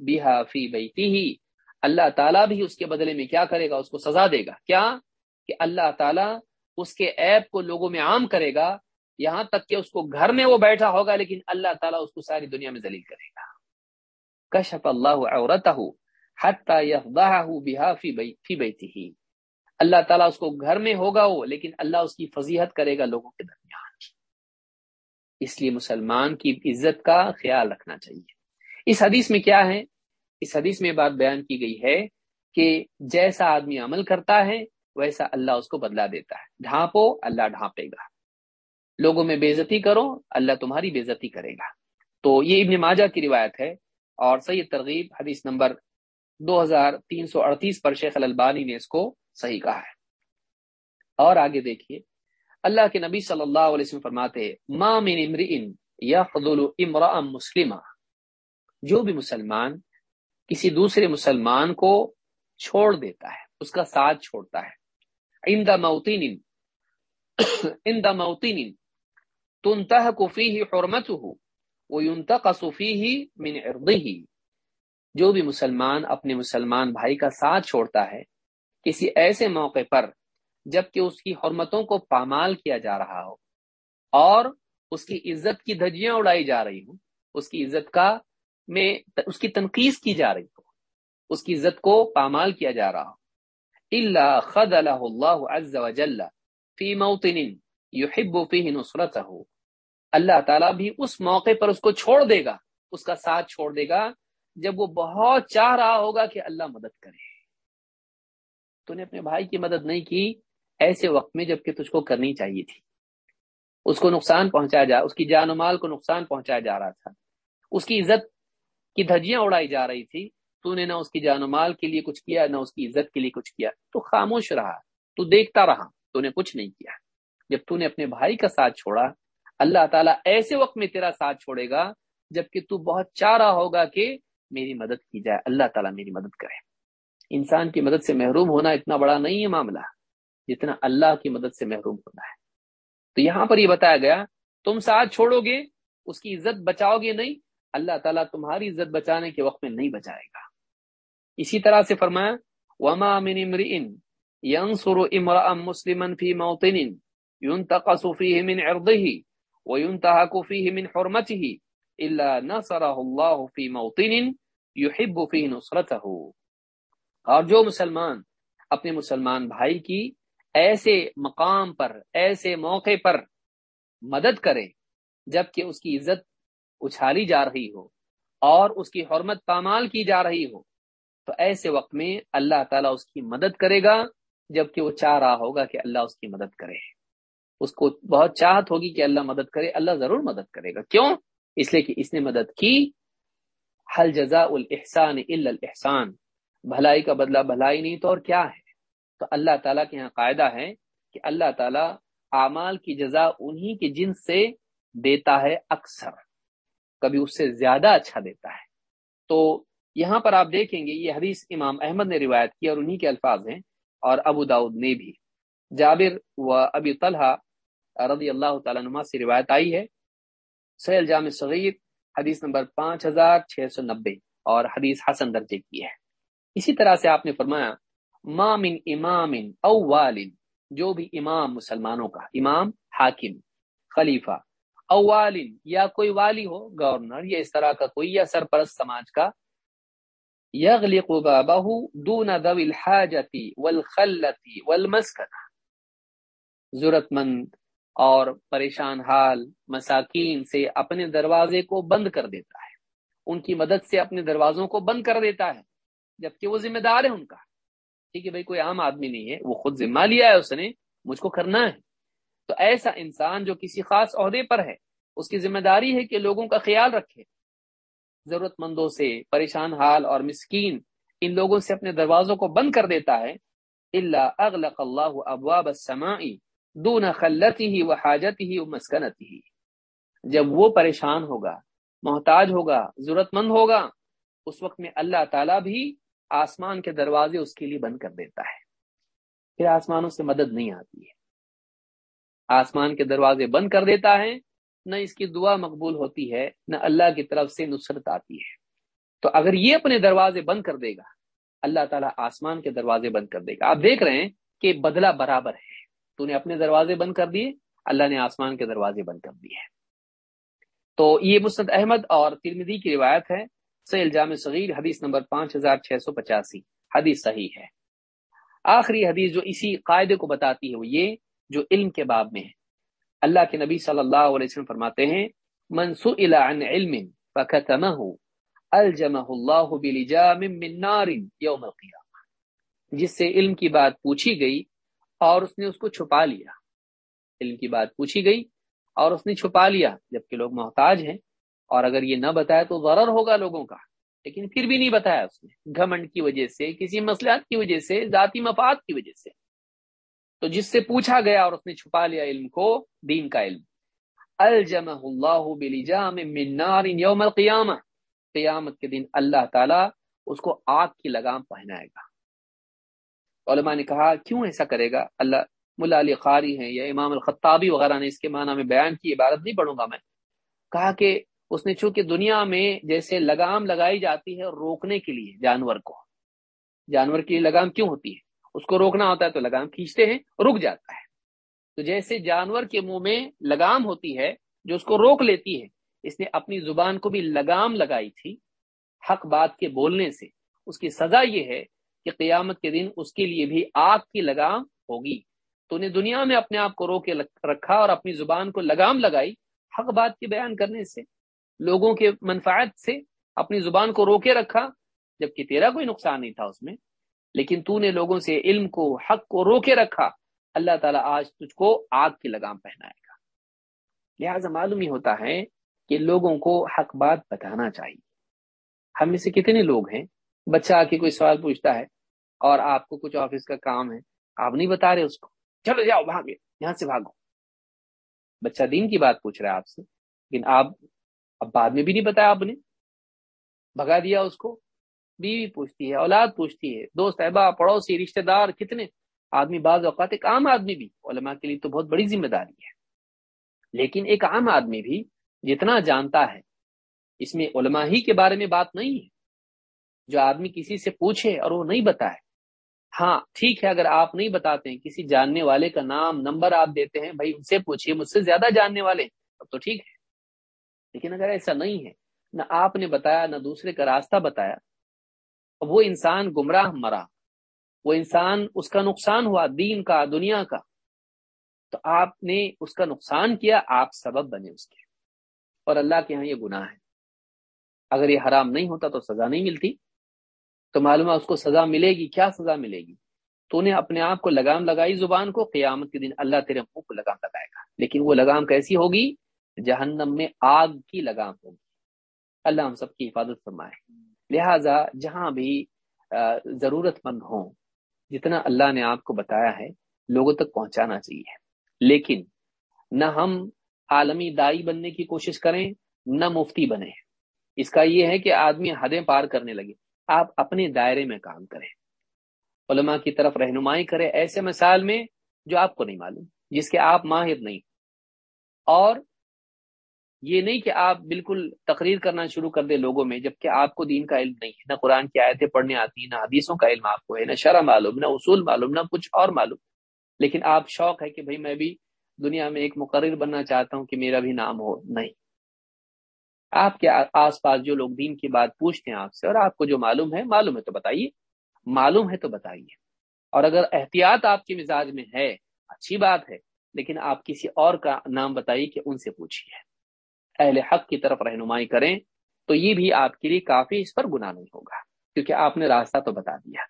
بها فی بیتہ اللہ تعالیٰ بھی اس کے بدلے میں کیا کرے گا؟ اس کو سزا دے گا۔ کیا؟ کہ اللہ تعالیٰ اس کے عیب کو لوگوں میں عام کرے گا۔ یہاں تک کہ اس کو گھر میں وہ بیٹھا ہوگا، لیکن اللہ تعالیٰ اس کو ساری دنیا میں ذلیل کرے گا۔ کشف اللہ عورتہ حتی یفضحہ فی اللہ تعالیٰ اس کو گھر میں ہوگا وہ، لیکن اللہ اس کی فضیحت کرے گا لوگوں کے درمیان۔ اس لیے مسلمان کی عزت کا خیال رکھنا چاہیے۔ اس حدیث میں کیا ہے؟ اس حدیث میں بات بیان کی گئی ہے کہ جیسا آدمی عمل کرتا ہے، ویسا اللہ اس کو بدلا دیتا ہے۔ ڈھانپو، اللہ ڈھانپے گا۔ لوگوں میں بےزتی کرو، اللہ تمہاری بےزتی کرے گا۔ تو یہ ابن ماجہ کی روایت ہے اور صحیح ترغیب حدیث نمبر دو ہزار تین سو اڑتیس پر شیخ البانی نے اس کو صحیح کہا ہے۔ اور آگے دیکھیے، اللہ کے نبی صلی اللہ علیہ وسلم فرماتے ما من امرئن یفضل امرا مسلمہ۔ جو بھی مسلمان کسی دوسرے مسلمان کو چھوڑ دیتا ہے، اس کا ساتھ چھوڑتا ہے۔ عند موتین عند موتین تنتهك فيه حرمته وينتقص فيه من عرضه۔ جو بھی مسلمان اپنے مسلمان بھائی کا ساتھ چھوڑتا ہے، کسی ایسے موقع پر جبکہ اس کی حرمتوں کو پامال کیا جا رہا ہو، اور اس کی عزت کی دھجیاں اڑائی جا رہی ہوں، اس کی عزت کا میں اس کی تنقید کی جا رہی ہو، اس کی عزت کو پامال کیا جا رہا ہو۔ اللہ خد اللہ عز وجل فی موطن یحب فیہ نصرتہ اللہ تعالیٰ بھی اس موقع پر اس کو چھوڑ دے گا، اس کا ساتھ چھوڑ دے گا، جب وہ بہت چاہ رہا ہوگا کہ اللہ مدد کرے۔ تو نے اپنے بھائی کی مدد نہیں کی، ایسے وقت میں جبکہ تجھ کو کرنی چاہیے تھی۔ اس کو نقصان پہنچایا جا، اس کی جان و مال کو نقصان پہنچایا جا رہا تھا۔ اس کی عزت کی دھجیاں اڑائی جا رہی تھی، تو نے نہ اس کی جان و مال کے لیے کچھ کیا، نہ اس کی عزت کے لیے کچھ کیا۔ تو خاموش رہا، تو دیکھتا رہا، تو نے کچھ نہیں کیا۔ جب تو نے اپنے بھائی کا ساتھ چھوڑا، اللہ تعالیٰ ایسے وقت میں تیرا ساتھ چھوڑے گا جبکہ تو بہت چاہ رہا ہوگا کہ میری مدد کی جائے۔ اللہ تعالیٰ میری مدد کرے۔ انسان کی مدد سے محروم ہونا اتنا بڑا نہیں ہے معاملہ، جتنا اللہ کی مدد سے محروم ہونا ہے۔ تو یہاں پر یہ بتایا گیا، تم ساتھ چھوڑو گے، اس کی عزت بچاؤ گے نہیں اللہ تعالیٰ تمہاری عزت بچانے کے وقت میں نہیں بچائے گا۔ اسی طرح سے فرمایا، وما من امرئن ينصر امرا مسلما في موطن ينتقص فيه من عرضه وينتهك فيه من حرمته الا نصره الله في موطن یحب فی نصرتہ اور جو مسلمان، اپنے مسلمان بھائی کی ایسے مقام پر، ایسے موقع پر مدد کرے جبکہ اس کی عزت اچھالی جا رہی ہو اور اس کی حرمت پامال کی جا رہی ہو، تو ایسے وقت میں اللہ تعالیٰ اس کی مدد کرے گا جبکہ وہ چاہ رہا ہوگا کہ اللہ اس کی مدد کرے۔ اس کو بہت چاہت ہوگی کہ اللہ مدد کرے، اللہ ضرور مدد کرے گا۔ کیوں؟ اس لیے کہ اس نے مدد کی۔ حل جزا الحسان الحسان بھلائی کا بدلہ بھلائی نہیں تو اور کیا ہے؟ تو اللہ تعالیٰ کے یہاں قاعدہ ہے کہ اللہ تعالیٰ اعمال کی جزا انہی کے جن سے دیتا ہے اکثر۔ کبھی اس سے زیادہ اچھا دیتا ہے۔ تو یہاں پر آپ دیکھیں گے، یہ حدیث امام احمد نے روایت کی اور انہی کے الفاظ ہیں اور ابو داود نے بھی۔ جابر و ابی طلحہ رضی اللہ تعالیٰ نما سے روایت آئی ہے۔ سہیل جامع صغیر، حدیث نمبر پانچ ہزار چھ سو نبے اور حدیث حسن درجے کی ہے۔ اسی طرح سے آپ نے فرمایا مامن امام او والن جو بھی امام مسلمانوں کا، امام، حاکم، خلیفہ او والن یا کوئی والی ہو، گورنر، یا اس طرح کا کوئی، یا سرپرست سماج کا، یغلق بابہ دون ذوی الحاجتی والخلتی والمسکنہ ضرورت مند اور پریشان حال مساکین سے اپنے دروازے کو بند کر دیتا ہے۔ ان کی مدد سے اپنے دروازوں کو بند کر دیتا ہے، جبکہ وہ ذمہ دار ہے ان کا۔ ٹھیک ہے بھائی، کوئی عام آدمی نہیں ہے، وہ خود ذمہ لیا ہے، اس نے مجھ کو کرنا ہے۔ تو ایسا انسان جو کسی خاص عہدے پر ہے، اس کی ذمہ داری ہے کہ لوگوں کا خیال رکھے۔ ضرورت مندوں سے پریشان حال اور مسکین ان لوگوں سے اپنے دروازوں کو بند کر دیتا ہے۔ اللہ اغلق اللہ ابواب السمائی دون خلتی ہی و حاجت ہی و مسکنتی ہی جب وہ پریشان ہوگا، محتاج ہوگا ضرورت مند ہوگا، اس وقت میں اللہ تعالیٰ بھی آسمان کے دروازے اس کے لیے بند کر دیتا ہے۔ پھر آسمانوں سے مدد نہیں آتی ہے۔ آسمان کے دروازے بند کر دیتا ہے، نہ اس کی دعا مقبول ہوتی ہے، نہ اللہ کی طرف سے نصرت آتی ہے۔ تو اگر یہ اپنے دروازے بند کر دے گا، اللہ تعالیٰ آسمان کے دروازے بند کر دے گا۔ آپ دیکھ رہے ہیں کہ بدلہ برابر ہے۔ تو نے اپنے دروازے بند کر دیے، اللہ نے آسمان کے دروازے بند کر دیے۔ تو یہ مسند احمد اور ترمدی کی روایت ہے۔ سیل جامع صغیر، حدیث نمبر پانچ ہزار چھ سو پچاسی۔ حدیث صحیح ہے۔ آخری حدیث جو اسی قاعدے کو بتاتی ہے وہ یہ جو علم کے باب میں ہے۔ اللہ کے نبی صلی اللہ علیہ وسلم فرماتے ہیں منسو عن علم الجمہ اللہ بلجام من نار یوم القیامہ۔ جس سے علم کی بات پوچھی گئی اور اس نے اس کو چھپا لیا۔ علم کی بات پوچھی گئی اور اس نے چھپا لیا، جبکہ لوگ محتاج ہیں۔ اور اگر یہ نہ بتایا تو ضرر ہوگا لوگوں کا، لیکن پھر بھی نہیں بتایا اس نے۔ گھمنڈ کی وجہ سے، کسی مسئلات کی وجہ سے، ذاتی مفاد کی وجہ سے۔ تو جس سے پوچھا گیا اور اس نے چھپا لیا علم کو، دین کا علم۔ الجمہ اللہ من نار یوم القیامہ قیامت کے دن اللہ تعالی اس کو آگ کی لگام پہنائے گا۔ علماء نے کہا، کیوں ایسا کرے گا؟ اللہ ملا علی قاری ہیں یا امام الخطابی وغیرہ نے اس کے معنی میں بیان کی، عبارت نہیں پڑھوں گا میں۔ کہا کہ اس نے چونکہ دنیا میں جیسے لگام لگائی جاتی ہے روکنے کے لیے جانور کو۔ جانور کے لیے لگام کیوں ہوتی ہے؟ اس کو روکنا ہوتا ہے تو لگام کھینچتے ہیں، رک جاتا ہے۔ تو جیسے جانور کے منہ میں لگام ہوتی ہے، جو اس کو روک لیتی ہے، اس نے اپنی زبان کو بھی لگام لگائی تھی حق بات کے بولنے سے۔ اس کی سزا یہ ہے کہ قیامت کے دن اس کے لیے بھی آگ کی لگام ہوگی۔ تو نے دنیا میں اپنے آپ کو رو کے رکھا اور اپنی زبان کو لگام لگائی حق بات کے بیان کرنے سے۔ لوگوں کے منفعت سے اپنی زبان کو رو کے رکھا، جبکہ تیرا کوئی نقصان نہیں تھا اس میں۔ لیکن تو نے لوگوں سے علم کو، حق کو رو کے رکھا۔ اللہ تعالیٰ آج تجھ کو آگ کی لگام پہنائے گا۔ لہٰذا معلوم ہی ہوتا ہے کہ لوگوں کو حق بات بتانا چاہیے۔ ہم میں سے کتنے لوگ ہیں؟ بچہ آ کے کوئی سوال پوچھتا ہے اور آپ کو کچھ آفس کا کام ہے۔ آپ نہیں بتا رہے اس کو۔ چلو جاؤ بھاگے یہاں سے بھاگو۔ بچہ دین کی بات پوچھ رہا ہے آپ سے، لیکن آپ، اب بعد میں بھی نہیں بتایا آپ نے؟ بھگا دیا اس کو۔ بیوی پوچھتی ہے، اولاد پوچھتی ہے، دوست احبا پڑوسی، رشتہ دار، کتنے؟ آدمی بعض اوقات ایک عام آدمی بھی، علماء کے لیے تو بہت بڑی ذمہ داری ہے۔ لیکن ایک عام آدمی بھی جتنا جانتا ہے، اس میں علماء ہی کے بارے میں بات نہیں ہے۔ جو آدمی کسی سے پوچھے اور وہ نہیں بتائے ہاں ٹھیک ہے، اگر آپ نہیں بتاتے ہیں، کسی جاننے والے کا نام، نمبر آپ دیتے ہیں، بھائی ان سے پوچھیے مجھ سے زیادہ جاننے والے اب تو ٹھیک ہے۔ لیکن اگر ایسا نہیں ہے، نہ آپ نے بتایا، نہ دوسرے کا راستہ بتایا اب وہ انسان گمراہ مرا، وہ انسان اس کا نقصان ہوا دین کا، دنیا کا۔ تو آپ نے اس کا نقصان کیا، آپ سبب بنے اس کے۔ اور اللہ کے ہاں یہ گناہ ہے۔ اگر یہ حرام نہیں ہوتا تو سزا نہیں ملتی۔ تو معلوم ہے اس کو سزا ملے گی، کیا سزا ملے گی؟ تو نے اپنے آپ کو لگام لگائی زبان کو، قیامت کے دن اللہ تیرے منہ کو لگام لگائے گا۔ لیکن وہ لگام کیسی ہوگی؟ جہنم میں آگ کی لگام ہوگی۔ اللہ ہم سب کی حفاظت فرمائے۔ لہذا جہاں بھی ضرورت مند ہوں، جتنا اللہ نے آپ کو بتایا ہے، لوگوں تک پہنچانا چاہیے۔ لیکن نہ ہم عالمی دائی بننے کی کوشش کریں، نہ مفتی بنے اس کا یہ ہے کہ آدمی حدیں پار کرنے لگے۔ آپ اپنے دائرے میں کام کریں۔ علماء کی طرف رہنمائی کریں۔ ایسے مثال میں جو آپ کو نہیں معلوم، جس کے آپ ماہر نہیں۔ اور یہ نہیں کہ آپ بالکل تقریر کرنا شروع کر دیں لوگوں میں، جبکہ آپ کو دین کا علم نہیں ہے، نہ قرآن کی آیتیں پڑھنے آتی ہیں، نہ حدیثوں کا علم آپ کو ہے، نہ شرح معلوم، نہ اصول معلوم، نہ کچھ اور معلوم۔ لیکن آپ شوق ہے کہ بھائی میں بھی دنیا میں ایک مقرر بننا چاہتا ہوں کہ میرا بھی نام ہو، نہیں۔ آپ کے آس پاس جو لوگ دین کی بات پوچھتے ہیں آپ سے، اور آپ کو جو معلوم ہے معلوم ہے تو بتائیے۔ معلوم ہے تو بتائیے۔ اور اگر احتیاط آپ کے مزاج میں ہے، اچھی بات ہے، لیکن آپ کسی اور کا نام بتائیے کہ ان سے پوچھیے۔ اہل حق کی طرف رہنمائی کریں، تو یہ بھی آپ کے لیے کافی اس پر گناہ نہیں ہوگا، کیونکہ آپ نے راستہ تو بتا دیا۔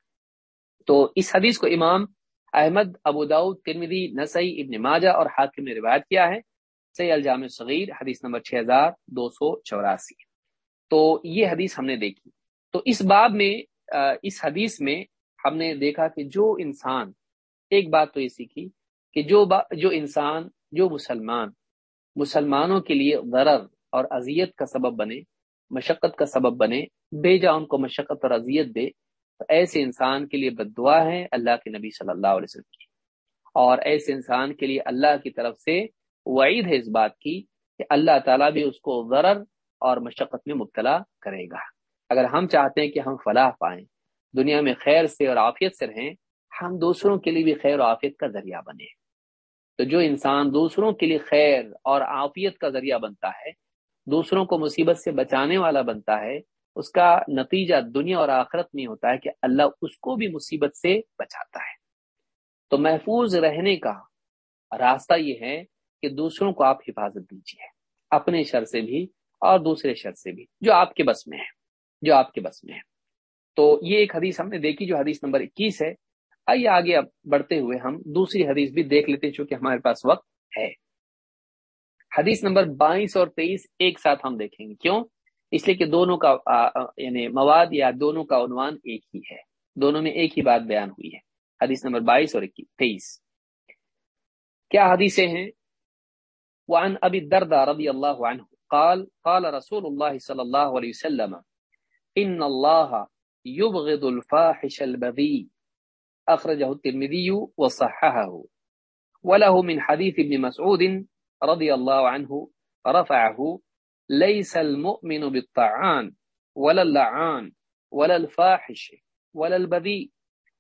تو اس حدیث کو امام احمد، ابو داود ترمدی نسائی، ابن ماجہ اور حاکم نے روایت کیا ہے۔ سی الجام صغیر حدیث نمبر چھ ہزار دو سو چوراسی۔ تو یہ حدیث ہم نے دیکھی۔ تو اس باب میں اس حدیث میں ہم نے دیکھا کہ جو انسان، ایک بات تو یہ سیکھی کہ جو جو انسان، جو مسلمان مسلمانوں کے لیے غرر اور اذیت کا سبب بنے، مشقت کا سبب بنے، بے جا ان کو مشقت اور اذیت دے، تو ایسے انسان کے لیے بد دعا ہے اللہ کے نبی صلی اللہ علیہ وسلم کی۔ اور ایسے انسان کے لیے اللہ کی طرف سے وعید ہے اس بات کی کہ اللہ تعالیٰ بھی اس کو غرر اور مشقت میں مبتلا کرے گا۔ اگر ہم چاہتے ہیں کہ ہم فلاح پائیں، دنیا میں خیر سے اور عافیت سے رہیں، ہم دوسروں کے لیے بھی خیر و عافیت کا ذریعہ بنے تو جو انسان دوسروں کے لیے خیر اور عافیت کا ذریعہ بنتا ہے، دوسروں کو مصیبت سے بچانے والا بنتا ہے، اس کا نتیجہ دنیا اور آخرت میں ہوتا ہے کہ اللہ اس کو بھی مصیبت سے بچاتا ہے۔ تو محفوظ رہنے کا راستہ یہ ہے کہ دوسروں کو آپ حفاظت دیجیے، اپنے شر سے بھی اور دوسرے شر سے بھی، جو آپ کے بس میں ہے جو آپ کے بس میں ہے تو یہ ایک حدیث ہم نے دیکھی جو حدیث نمبر اکیس ہے۔ آئیے آگے اب بڑھتے ہوئے ہم دوسری حدیث بھی دیکھ لیتے چونکہ ہمارے پاس وقت ہے۔ حدیث نمبر بائیس اور تیئیس ایک ساتھ ہم دیکھیں گے۔ کیوں؟ اس لیے کہ دونوں کا یعنی مواد یا دونوں کا عنوان ایک ہی ہے۔ دونوں میں ایک ہی بات بیان ہوئی ہے۔ حدیث نمبر بائیس اور تیئیس۔ کیا حدیثیں ہیں؟ وعن ابی الدرداء رضی اللہ عنہ قال قال رسول اللہ صلی اللہ علیہ وسلم، ان اللہ يبغض الفاحش البذيء أخرجه الترمذي وصححه. وله من حديث ابن مسعود رضي الله عنه رفعه، ليس المؤمن بالطعان ولا اللعان ولا الفاحش ولا البذيء.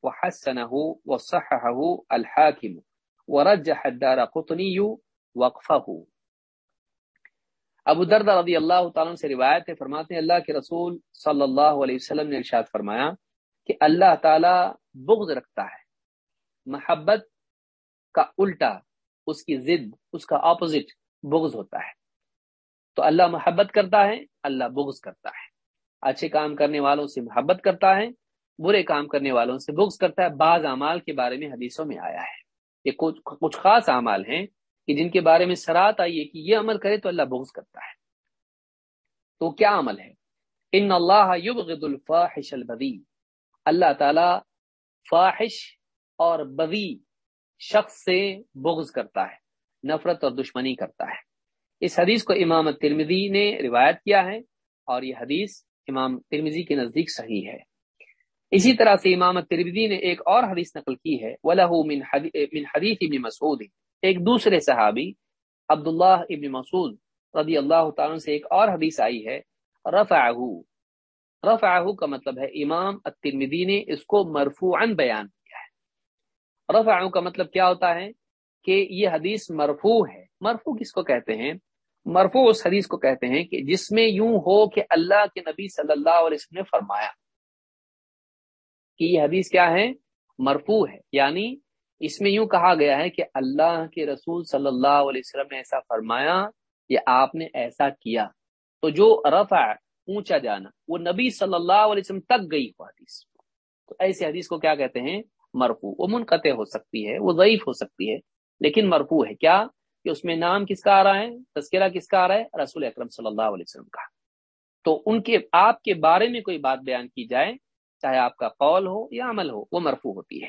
وحسنه وصححه الحاكم. ورجح الدار قطني وقفه. ابو درد رضی اللہ تعالیٰ سے روایت ہے، فرماتے ہیں، اللہ کے رسول صلی اللہ علیہ وسلم نے ارشاد فرمایا کہ اللہ تعالیٰ بغض رکھتا ہے۔ محبت کا الٹا، اس کی ضد، اس کا اپوزٹ بغض ہوتا ہے۔ تو اللہ محبت کرتا ہے، اللہ بغض کرتا ہے۔ اچھے کام کرنے والوں سے محبت کرتا ہے، برے کام کرنے والوں سے بغض کرتا ہے۔ بعض اعمال کے بارے میں حدیثوں میں آیا ہے۔ یہ کچھ کچھ خاص اعمال ہیں کہ جن کے بارے میں سرات آئی ہے کہ یہ عمل کرے تو اللہ بغض کرتا ہے۔ تو کیا عمل ہے؟ ان اللہ یبغض الفاحش البذی اللہ تعالی فاحش اور بذی شخص سے بغض کرتا ہے، نفرت اور دشمنی کرتا ہے۔ اس حدیث کو امام ترمزی نے روایت کیا ہے اور یہ حدیث امام ترمزی کے نزدیک صحیح ہے۔ اسی طرح سے امام ترمزی نے ایک اور حدیث نقل کی ہے، وَلَهُ من حدیث ابن مسعود۔ ایک دوسرے صحابی، عبداللہ ابن مسعود رضی اللہ تعالیٰ سے ایک اور حدیث آئی ہے، رفعہ۔ رفعہ کا مطلب ہے امام الترمذی نے اس کو مرفوعا بیان کیا ہے۔ رفعہ کا مطلب کیا ہوتا ہے کہ یہ حدیث مرفوع ہے۔ مرفوع کس کو کہتے ہیں؟ مرفو اس حدیث کو کہتے ہیں کہ جس میں یوں ہو کہ اللہ کے نبی صلی اللہ علیہ وسلم نے فرمایا کہ یہ حدیث کیا ہے؟ مرفو ہے۔ یعنی اس میں یوں کہا گیا ہے کہ اللہ کے رسول صلی اللہ علیہ وسلم نے ایسا فرمایا یا آپ نے ایسا کیا۔ تو جو رفع اونچا جانا۔ وہ نبی صلی اللہ علیہ وسلم تک گئی وہ حدیث۔ تو ایسے حدیث کو کیا کہتے ہیں؟ مرفو وہ منقطع ہو سکتی ہے، وہ ضعیف ہو سکتی ہے، لیکن مرفو ہے۔ کیا؟ کہ اس میں نام کس کا آ رہا ہے؟ تذکرہ کس کا آ رہا ہے؟ رسول اکرم صلی اللہ علیہ وسلم کا۔ تو ان کے، آپ کے بارے میں کوئی بات بیان کی جائے، چاہے آپ کا قول ہو یا عمل ہو، وہ مرفو ہوتی ہے۔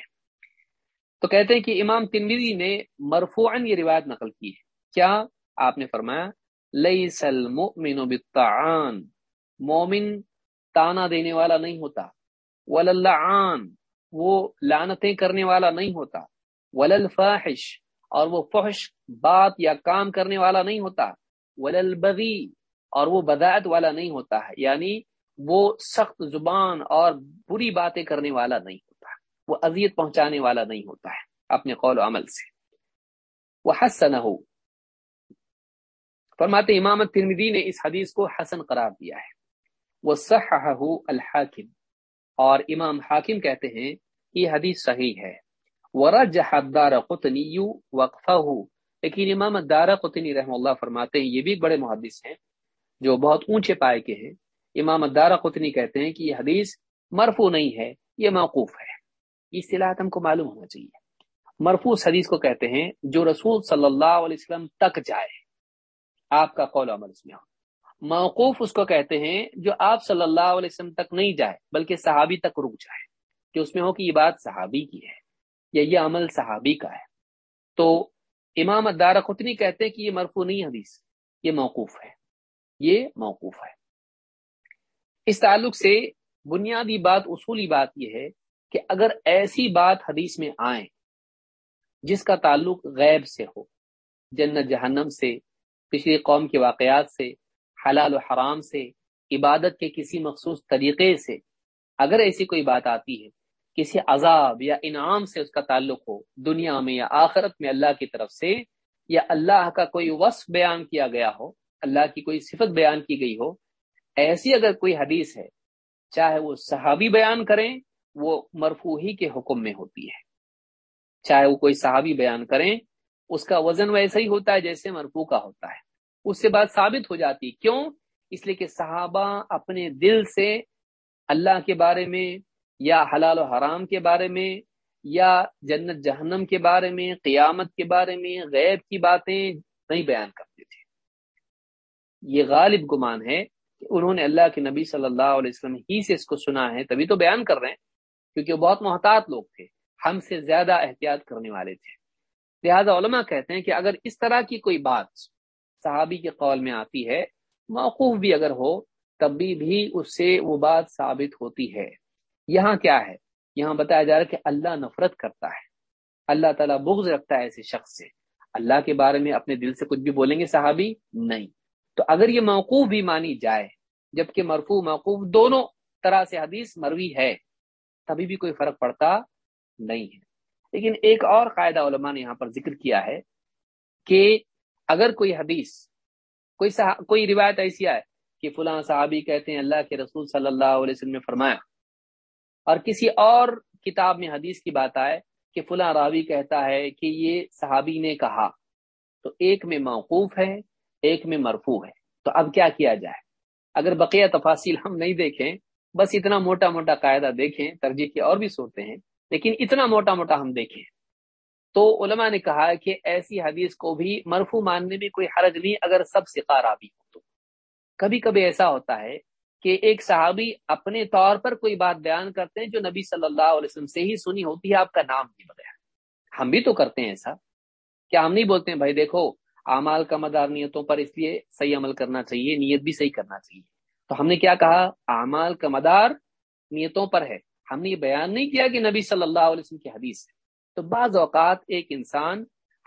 تو کہتے ہیں کہ امام تنویری نے مرفوعاً یہ روایت نقل کی ہے۔ کیا؟ آپ نے فرمایا لئی سل بالطعان مومن تانا دینے والا نہیں ہوتا۔ وللعان، وہ لانتیں کرنے والا نہیں ہوتا۔ وللفاحش، اور وہ فحش، بات یا کام کرنے والا نہیں ہوتا۔ وللبغی اور وہ بدایت والا نہیں ہوتا۔ ہے یعنی وہ سخت زبان اور بری باتیں کرنے والا نہیں ہوتا۔ وہ اذیت پہنچانے والا نہیں ہوتا ہے اپنے قول و عمل سے۔ وہ حسن ہو فرماتے امامت ترمیدی نے اس حدیث کو حسن قرار دیا ہے۔ وہ سح الحاکم۔ اور امام حاکم کہتے ہیں کہ یہ حدیث صحیح ہے۔ ورجح الدار قطنی وقفہ۔ لیکن امام دارا قطنی رحم اللہ فرماتے ہیں، یہ بھی بڑے محدث ہیں، جو بہت اونچے پائے کے ہیں۔ امام دارا قطنی کہتے ہیں کہ یہ حدیث مرفو نہیں ہے، یہ موقوف ہے۔ اصطلاحات ہم کو معلوم ہونا چاہیے۔ مرفوس حدیث کو کہتے ہیں، جو رسول صلی اللہ علیہ وسلم تک جائے۔ آپ کا قول عمل اس میں موقوف اس کو کہتے ہیں جو آپ صلی اللہ علیہ وسلم تک نہیں جائے، بلکہ صحابی تک رک جائے، کہ اس میں ہو کہ یہ بات صحابی کی ہے، یا یہ عمل صحابی کا ہے۔ تو امام ادارہ خطنی کہتے ہیں کہ یہ مرفو نہیں حدیث، یہ موقوف ہے۔ یہ موقوف ہے۔ اس تعلق سے بنیادی بات، اصولی بات یہ ہے کہ اگر ایسی بات حدیث میں آئے جس کا تعلق غیب سے ہو، جنت جہنم سے، پچھلی قوم کے واقعات سے حلال و حرام سے، عبادت کے کسی مخصوص طریقے سے اگر ایسی کوئی بات آتی ہے، کسی عذاب یا انعام سے اس کا تعلق ہو، دنیا میں یا آخرت میں اللہ کی طرف سے، یا اللہ کا کوئی وصف بیان کیا گیا ہو، اللہ کی کوئی صفت بیان کی گئی ہو، ایسی اگر کوئی حدیث ہے، چاہے وہ صحابی بیان کریں، وہ مرفوہی کے حکم میں ہوتی ہے۔ چاہے وہ کوئی صحابی بیان کریں، اس کا وزن ویسا ہی ہوتا ہے جیسے مرفو کا ہوتا ہے۔ اس سے بات ثابت ہو جاتی۔ کیوں؟ اس لیے کہ صحابہ اپنے دل سے اللہ کے بارے میں یا حلال و حرام کے بارے میں یا جنت جہنم کے بارے میں، قیامت کے بارے میں غیب کی باتیں نہیں بیان کرتے تھے۔ یہ غالب گمان ہے کہ انہوں نے اللہ کے نبی صلی اللہ علیہ وسلم ہی سے اس کو سنا ہے، تبھی تو بیان کر رہے ہیں، کیونکہ وہ بہت محتاط لوگ تھے، ہم سے زیادہ احتیاط کرنے والے تھے۔ لہذا علماء کہتے ہیں کہ اگر اس طرح کی کوئی بات صحابی کے قول میں آتی ہے، موقوف بھی اگر ہو، تب بھی بھی اس سے وہ بات ثابت ہوتی ہے۔ یہاں کیا ہے؟ یہاں بتایا جا رہا ہے کہ اللہ نفرت کرتا ہے۔ اللہ تعالیٰ بغض رکھتا ہے ایسے شخص سے۔ اللہ کے بارے میں اپنے دل سے کچھ بھی بولیں گے صحابی؟ نہیں۔ تو اگر یہ موقوف بھی مانی جائے، جبکہ مرفوع موقوف دونوں طرح سے حدیث مروی ہے، تبھی بھی کوئی فرق پڑتا نہیں ہے۔ لیکن ایک اور قاعدہ علماء نے یہاں پر ذکر کیا ہے کہ اگر کوئی حدیث، کوئی کوئی روایت ایسی آئے کہ فلاں صحابی کہتے ہیں اللہ کے رسول صلی اللہ علیہ وسلم نے فرمایا، اور کسی اور کتاب میں حدیث کی بات آئے کہ فلاں راوی کہتا ہے کہ یہ صحابی نے کہا، تو ایک میں موقوف ہے، ایک میں مرفوع ہے، تو اب کیا کیا جائے؟ اگر بقیہ تفاصیل ہم نہیں دیکھیں، بس اتنا موٹا موٹا قاعدہ دیکھیں، ترجیح کی اور بھی صورتیں ہیں، لیکن اتنا موٹا موٹا ہم دیکھیں۔ تو علماء نے کہا کہ ایسی حدیث کو بھی مرفو ماننے میں کوئی حرج نہیں اگر سب سکھا رابی ہو تو۔ کبھی کبھی ایسا ہوتا ہے کہ ایک صحابی اپنے طور پر کوئی بات بیان کرتے ہیں جو نبی صلی اللہ علیہ وسلم سے ہی سنی ہوتی ہے، آپ کا نام بھی بغیر۔ ہم بھی تو کرتے ہیں ایسا۔ کیا ہم نہیں بولتے ہیں، بھائی دیکھو، اعمال کا مدار نیتوں پر اس لیے صحیح عمل کرنا چاہیے، نیت بھی صحیح کرنا چاہیے۔ تو ہم نے کیا کہا؟ اعمال کا مدار نیتوں پر ہے۔ ہم نے یہ بیان نہیں کیا کہ نبی صلی اللہ علیہ وسلم کی حدیث ہے۔ تو بعض اوقات ایک انسان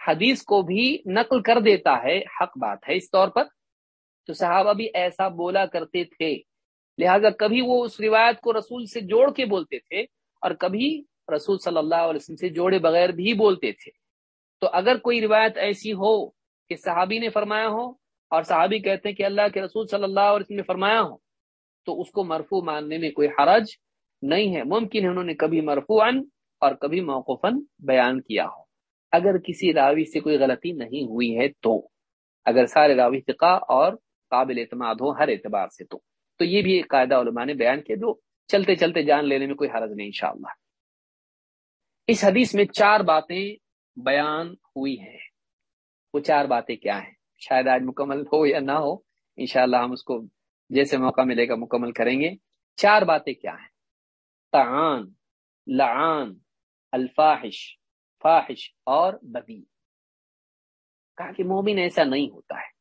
حدیث کو بھی نقل کر دیتا ہے، حق بات ہے اس طور پر۔ تو صحابہ بھی ایسا بولا کرتے تھے۔ لہذا کبھی وہ اس روایت کو رسول سے جوڑ کے بولتے تھے اور کبھی رسول صلی اللہ علیہ وسلم سے جوڑے بغیر بھی بولتے تھے۔ تو اگر کوئی روایت ایسی ہو کہ صحابی نے فرمایا ہو اور صحابی کہتے ہیں کہ اللہ کے رسول صلی اللہ علیہ وسلم نے فرمایا ہو، تو اس کو مرفوع ماننے میں کوئی حرج نہیں ہے۔ ممکن ہے انہوں نے کبھی مرفوعاً اور کبھی موقفاً بیان کیا ہو۔ اگر کسی راوی سے کوئی غلطی نہیں ہوئی ہے تو۔ اگر سارے راوی فقہ اور قابل اعتماد ہو ہر اعتبار سے تو۔ تو یہ بھی ایک قاعدہ علماء نے بیان کیا جو چلتے چلتے جان لینے میں کوئی حرض نہیں انشاءاللہ۔ اس حدیث میں چار باتیں بیان ہوئی ہیں۔ وہ چار باتیں کیا ہیں؟ شاید آج مکمل ہو یا نہ ہو، انشاءاللہ ہم اس کو جیسے موقع ملے گا مکمل کریں گے۔ چار باتیں کیا ہیں؟ تعان، لعان الفاحش، فاحش اور بدی کہا کہ مومن ایسا نہیں ہوتا ہے۔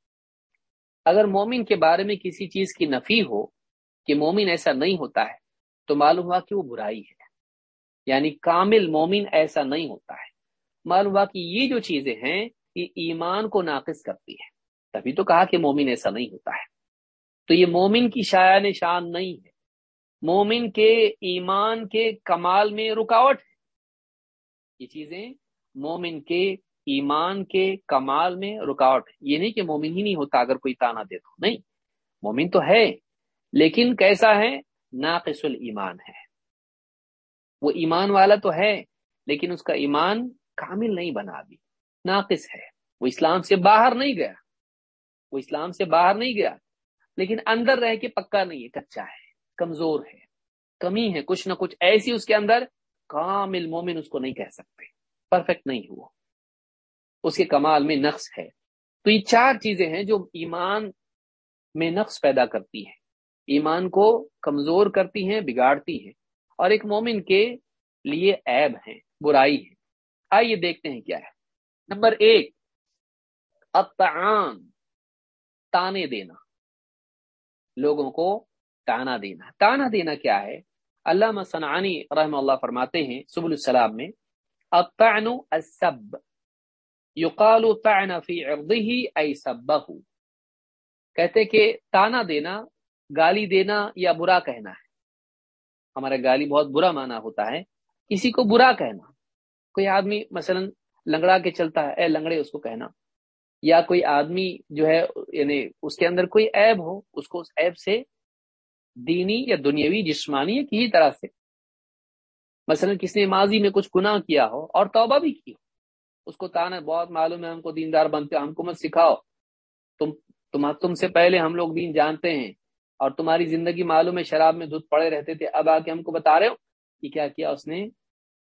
اگر مومن کے بارے میں کسی چیز کی نفی ہو کہ مومن ایسا نہیں ہوتا ہے، تو معلوم ہوا کہ وہ برائی ہے۔ یعنی کامل مومن ایسا نہیں ہوتا ہے۔ معلوم ہوا کہ یہ جو چیزیں ہیں، یہ ایمان کو ناقص کرتی ہے تبھی تو کہا کہ مومن ایسا نہیں ہوتا ہے۔ تو یہ مومن کی شاع شان نہیں ہے۔ مومن کے ایمان کے کمال میں رکاوٹ یہ چیزیں، مومن کے ایمان کے کمال میں رکاوٹ یہ نہیں کہ مومن ہی نہیں ہوتا اگر کوئی تانا دے تو، نہیں۔ مومن تو ہے، لیکن کیسا ہے؟ ناقص الایمان ہے۔ وہ ایمان والا تو ہے، لیکن اس کا ایمان کامل نہیں بنا ابھی۔ ناقص ہے۔ وہ اسلام سے باہر نہیں گیا۔ وہ اسلام سے باہر نہیں گیا۔ لیکن اندر رہ کے پکا نہیں ہے کچا ہے، کمزور ہے، کمی ہے، کچھ نہ کچھ ایسی اس کے اندر کامل مومن اس کو نہیں کہہ سکتے۔ پرفیکٹ نہیں ہوا۔ اس کے کمال میں نقص ہے۔ تو یہ چار چیزیں ہیں جو ایمان میں نقص پیدا کرتی ہیں۔ ایمان کو کمزور کرتی ہیں، بگاڑتی ہیں۔ اور ایک مومن کے لیے عیب ہیں، برائی ہے آئیے دیکھتے ہیں کیا ہے۔ نمبر ایک اطعام تانے دینا۔ لوگوں کو تانا دینا۔ تانا دینا کیا ہے؟ علامہ صنعانی رحم اللہ فرماتے ہیں سبل السلام میں، الطعن السب، یقال طعن فی عرضه ای سبہ۔ کہتے کہ تانا دینا، گالی دینا یا برا کہنا ہے۔ ہمارا گالی بہت برا معنی ہوتا ہے۔ کسی کو برا کہنا، کوئی آدمی مثلا لنگڑا کے چلتا ہے، اے لنگڑے، اس کو کہنا۔ یا کوئی آدمی جو ہے یعنی اس کے اندر کوئی عیب ہو، اس کو اس عیب سے دینی یا دنیاوی جسمانی یا کسی طرح سے۔ مثلا کس نے ماضی میں کچھ گناہ کیا ہو اور توبہ بھی کی ہو۔ اس کو تانا بہت معلوم ہے، ہم کو دیندار بنتے ہم کو مت سکھاؤ۔ تم تم تم سے پہلے ہم لوگ دین جانتے ہیں اور تمہاری زندگی معلوم ہے، شراب میں دودھ پڑے رہتے تھے، اب آ کے ہم کو بتا رہے ہو کہ کیا کیا اس نے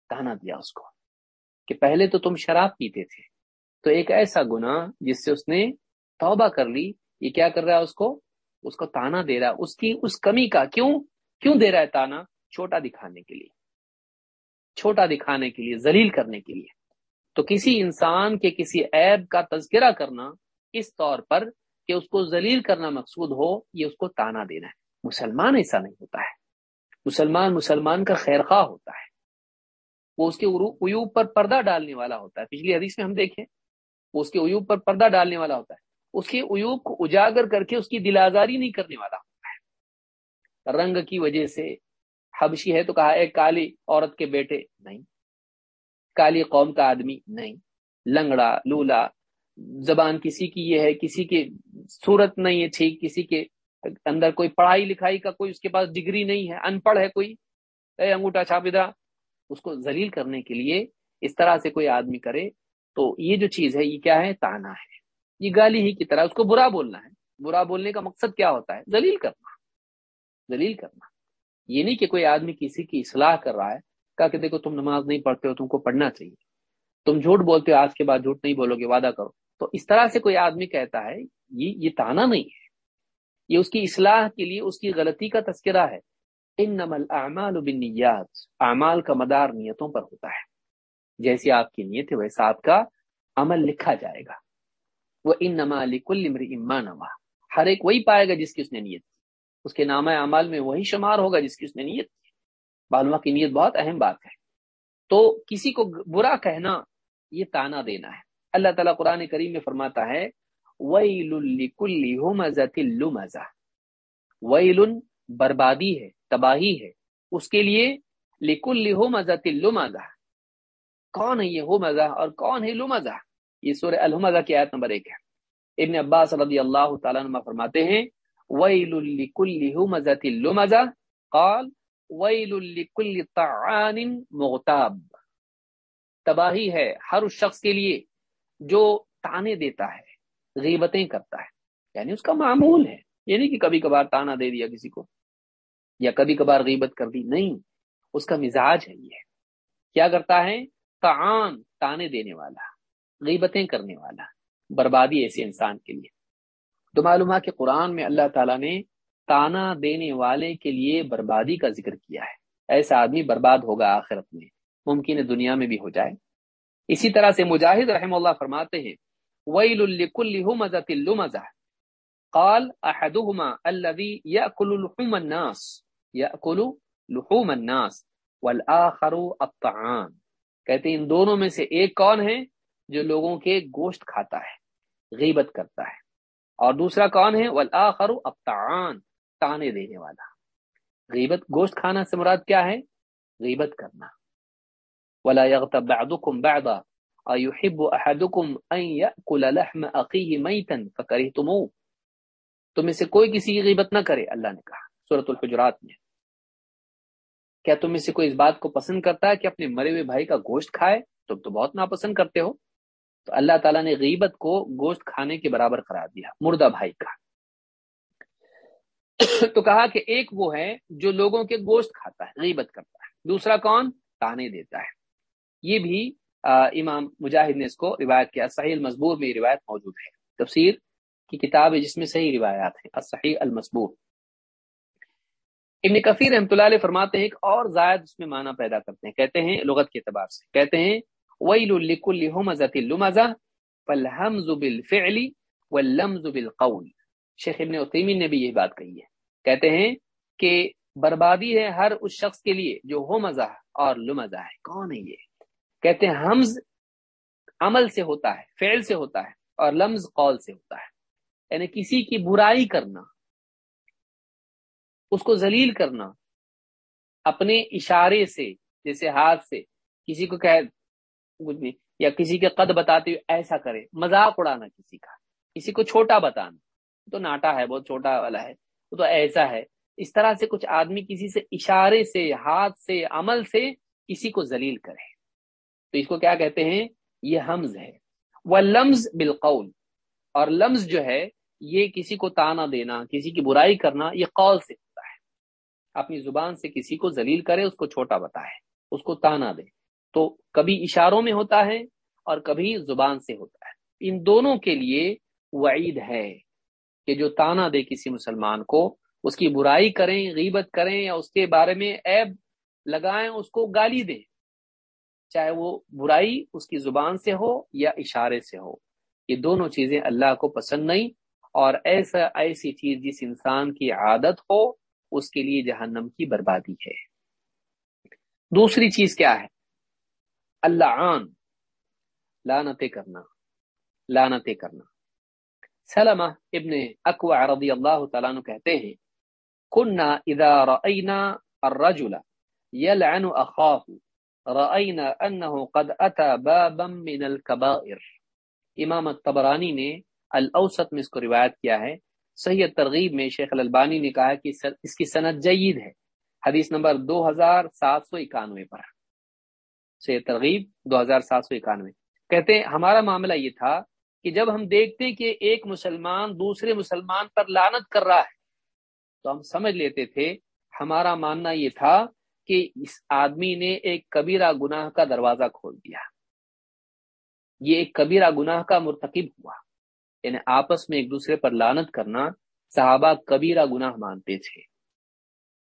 تانا دیا اس کو۔ کہ پہلے تو تم شراب پیتے تھے۔ تو ایک ایسا گناہ جس سے اس نے توبہ کر لی، یہ کیا کر رہا ہے اس کو؟ اس کو تانا دے رہا ہے۔ اس کی اس کمی کا کیوں کیوں دے رہا ہے تانا؟ چھوٹا دکھانے کے لیے۔ چھوٹا دکھانے کے لیے، ذلیل کرنے کے لیے۔ تو کسی انسان کے کسی عیب کا تذکرہ کرنا اس طور پر کہ اس کو ذلیل کرنا مقصود ہو، یہ اس کو تانا دینا ہے۔ مسلمان ایسا نہیں ہوتا ہے۔ مسلمان مسلمان کا خیر خواہ ہوتا ہے۔ وہ اس کے عیوب پر پردہ ڈالنے والا ہوتا ہے۔ پچھلی حدیث میں ہم دیکھیں، وہ اس کے عیوب پر پردہ ڈالنے والا ہوتا ہے۔ اس کے عیوب کو اجاگر کر کے اس کی دل آزاری نہیں کرنے والا۔ ہوتا ہے رنگ کی وجہ سے حبشی ہے تو کہا ایک کالی عورت کے بیٹے نہیں۔ کالی قوم کا آدمی نہیں۔ لنگڑا، لولا، زبان کسی کی یہ ہے، کسی کی صورت نہیں ہے ٹھیک، کسی کے اندر کوئی پڑھائی لکھائی کا کوئی اس کے پاس ڈگری نہیں ہے، ان پڑھ ہے کوئی۔ اے انگوٹا چھاپیدہ، اس کو ذلیل کرنے کے لیے اس طرح سے کوئی آدمی کرے تو یہ جو چیز ہے، یہ کیا ہے؟ تانا ہے۔ یہ گالی ہی کی طرح اس کو برا بولنا ہے۔ برا بولنے کا مقصد کیا ہوتا ہے؟ ذلیل کرنا۔ ذلیل کرنا۔ یہ نہیں کہ کوئی آدمی کسی کی اصلاح کر رہا ہے، کہا کہ دیکھو تم نماز نہیں پڑھتے ہو، تم کو پڑھنا چاہیے۔ تم جھوٹ بولتے ہو، آج کے بعد جھوٹ نہیں بولو گے، وعدہ کرو۔ تو اس طرح سے کوئی آدمی کہتا ہے، یہ یہ تانا نہیں ہے۔ یہ اس کی اصلاح کے لیے، اس کی غلطی کا تذکرہ ہے۔ ان نمل اعمال بالنیات۔ اعمال کا مدار نیتوں پر ہوتا ہے۔ جیسی آپ کی نیت ہے، ویسا آپ کا عمل لکھا جائے گا۔ وہ ان نما کل اما نما ہر ایک وہی پائے گا جس کی اس نے نیت۔ اس کے نامہ اعمال میں وہی شمار ہوگا جس کی اس نے نیت۔ کی معلومہ کی نیت بہت اہم بات ہے۔ تو کسی کو برا کہنا، یہ تانا دینا ہے۔ اللہ تعالیٰ قرآن کریم میں فرماتا ہے ویل ویل بربادی ہے، تباہی ہے۔ اس کے لیے لکل لمزہ لمزہ کون ہے یہ ہو مزہ اور کون ہے لمزہ؟ یہ سورہ الحمزہ کی آیت نمبر ایک ہے۔ ابن عباس رضی اللہ تعالیٰ عنہ فرماتے ہیں قال مغتاب۔ تباہی ہے ہر اس شخص کے لیے جو تانے دیتا ہے، غیبتیں کرتا ہے۔ یعنی اس کا معمول ہے۔ یعنی کہ کبھی کبھار تانا دے دیا کسی کو، یا کبھی کبھار غیبت کر دی۔ نہیں، اس کا مزاج ہے یہ۔ کیا کرتا ہے؟ تعان تانے دینے والا۔ غیبتیں کرنے والا، بربادی ایسے انسان کے لیے۔ تو معلوم ہے کہ قرآن میں اللہ تعالیٰ نے تانا دینے والے کے لیے بربادی کا ذکر کیا ہے۔ ایسا آدمی برباد ہوگا آخرت میں، ممکن ہے دنیا میں بھی ہو جائے۔ اسی طرح سے مجاہد رحم اللہ فرماتے ہیں، ویل قال احدهما الذي ياكل لحوم الناس ياكل لحوم الناس والاخر الطعام۔ کہتے ہیں، ان دونوں میں سے ایک کون ہے؟ جو لوگوں کے گوشت کھاتا ہے، غیبت کرتا ہے۔ اور دوسرا کون ہے؟ والآخر الطعام تانے دینے والا۔ غیبت، گوشت کھانا سے مراد کیا ہے؟ غیبت کرنا۔ ولا يغتب بعضكم بعضا۔ ايحب احدكم ان ياكل لحم اخيه ميتا فكرهتموه۔ تم میں سے کوئی کسی کی غیبت نہ کرے، اللہ نے کہا۔ صورت الحجرات میں۔ کیا تم میں سے کوئی اس بات کو پسند کرتا ہے کہ اپنے مرے ہوئے بھائی کا گوشت کھائے؟ تم تو بہت ناپسند کرتے ہو۔ تو اللہ تعالیٰ نے غیبت کو گوشت کھانے کے برابر قرار دیا، مردہ بھائی کا۔ تو کہا کہ ایک وہ ہے جو لوگوں کے گوشت کھاتا ہے، غیبت کرتا ہے۔ دوسرا کون؟ تانے دیتا ہے۔ یہ بھی امام مجاہد نے اس کو روایت کیا۔ صحیح مضبور میں روایت موجود ہے۔ تفسیر کی کتاب ہے جس میں صحیح روایات ہیں، الصحیح المصبور ابن کفیر رحمۃ اللہ علیہ فرماتے ہیں، ایک اور زائد اس میں معنی پیدا کرتے ہیں، کہتے ہیں لغت کے اعتبار سے، کہتے ہیں ویل لکل ہمزۃ اللمزہ فالحمز بالفعل واللمز بالقول شیخ ابن عثیمین نے بھی یہی بات کہی ہے۔ کہتے ہیں کہ بربادی ہے ہر اس شخص کے لیے جو ہو مزہ اور لمزہ ہے۔ کون ہے یہ؟ کہتے ہیں حمز عمل سے ہوتا ہے، فعل سے ہوتا ہے اور لمز قول سے ہوتا ہے۔ یعنی کسی کی برائی کرنا، اس کو ذلیل کرنا، اپنے اشارے سے، جیسے ہاتھ سے، کسی کو کہ یا کسی کے قد بتاتے ہوئے ایسا کرے۔ مذاق اڑانا کسی کا۔ کسی کو چھوٹا بتانا۔ تو ناٹا ہے، بہت چھوٹا والا ہے۔ وہ تو ایسا ہے۔ اس طرح سے کچھ آدمی کسی سے اشارے سے، ہاتھ سے، عمل سے کسی کو ذلیل کرے۔ تو اس کو کیا کہتے ہیں؟ یہ حمز ہے۔ وہ لمز بالقول۔ اور لمز جو ہے، یہ کسی کو تانا دینا، کسی کی برائی کرنا، یہ قول سے ہوتا ہے۔ اپنی زبان سے کسی کو ذلیل کرے، اس کو چھوٹا بتائے، اس کو تانا دے۔ تو کبھی اشاروں میں ہوتا ہے اور کبھی زبان سے ہوتا ہے۔ ان دونوں کے لیے وعید ہے کہ جو تانا دے کسی مسلمان کو، اس کی برائی کریں، غیبت کریں یا اس کے بارے میں عیب لگائیں، اس کو گالی دیں۔ چاہے وہ برائی اس کی زبان سے ہو یا اشارے سے ہو۔ یہ دونوں چیزیں اللہ کو پسند نہیں اور ایسا، ایسی چیز جس انسان کی عادت ہو، اس کے لیے جہنم کی بربادی ہے۔ دوسری چیز کیا ہے؟ اللہ عن لانتے کرنا لانتے کرنا۔ سلمہ ابن اقوا رضی اللہ تعالیٰ عنہ کہتے ہیں کننا اذا رأینا الرجل یلعن اخاه رأینا انه قد اتى بابا من الكبائر امام الطبرانی نے الاوسط میں اس کو روایت کیا ہے۔ صحیح ترغیب میں شیخ الالبانی نے کہا کہ اس کی صنعت جید ہے۔ حدیث نمبر دو ہزار سات سو اکانوے پر۔ صحیح ترغیب دو ہزار سات سو اکانوے۔ کہتے ہیں، ہمارا معاملہ یہ تھا کہ جب ہم دیکھتے کہ ایک مسلمان دوسرے مسلمان پر لانت کر رہا ہے، تو ہم سمجھ لیتے تھے، ہمارا ماننا یہ تھا کہ اس آدمی نے ایک کبیرہ گناہ کا دروازہ کھول دیا۔ یہ ایک کبیرہ گناہ کا مرتکب ہوا۔ یعنی آپس میں ایک دوسرے پر لانت کرنا صحابہ کبیرہ گناہ مانتے تھے۔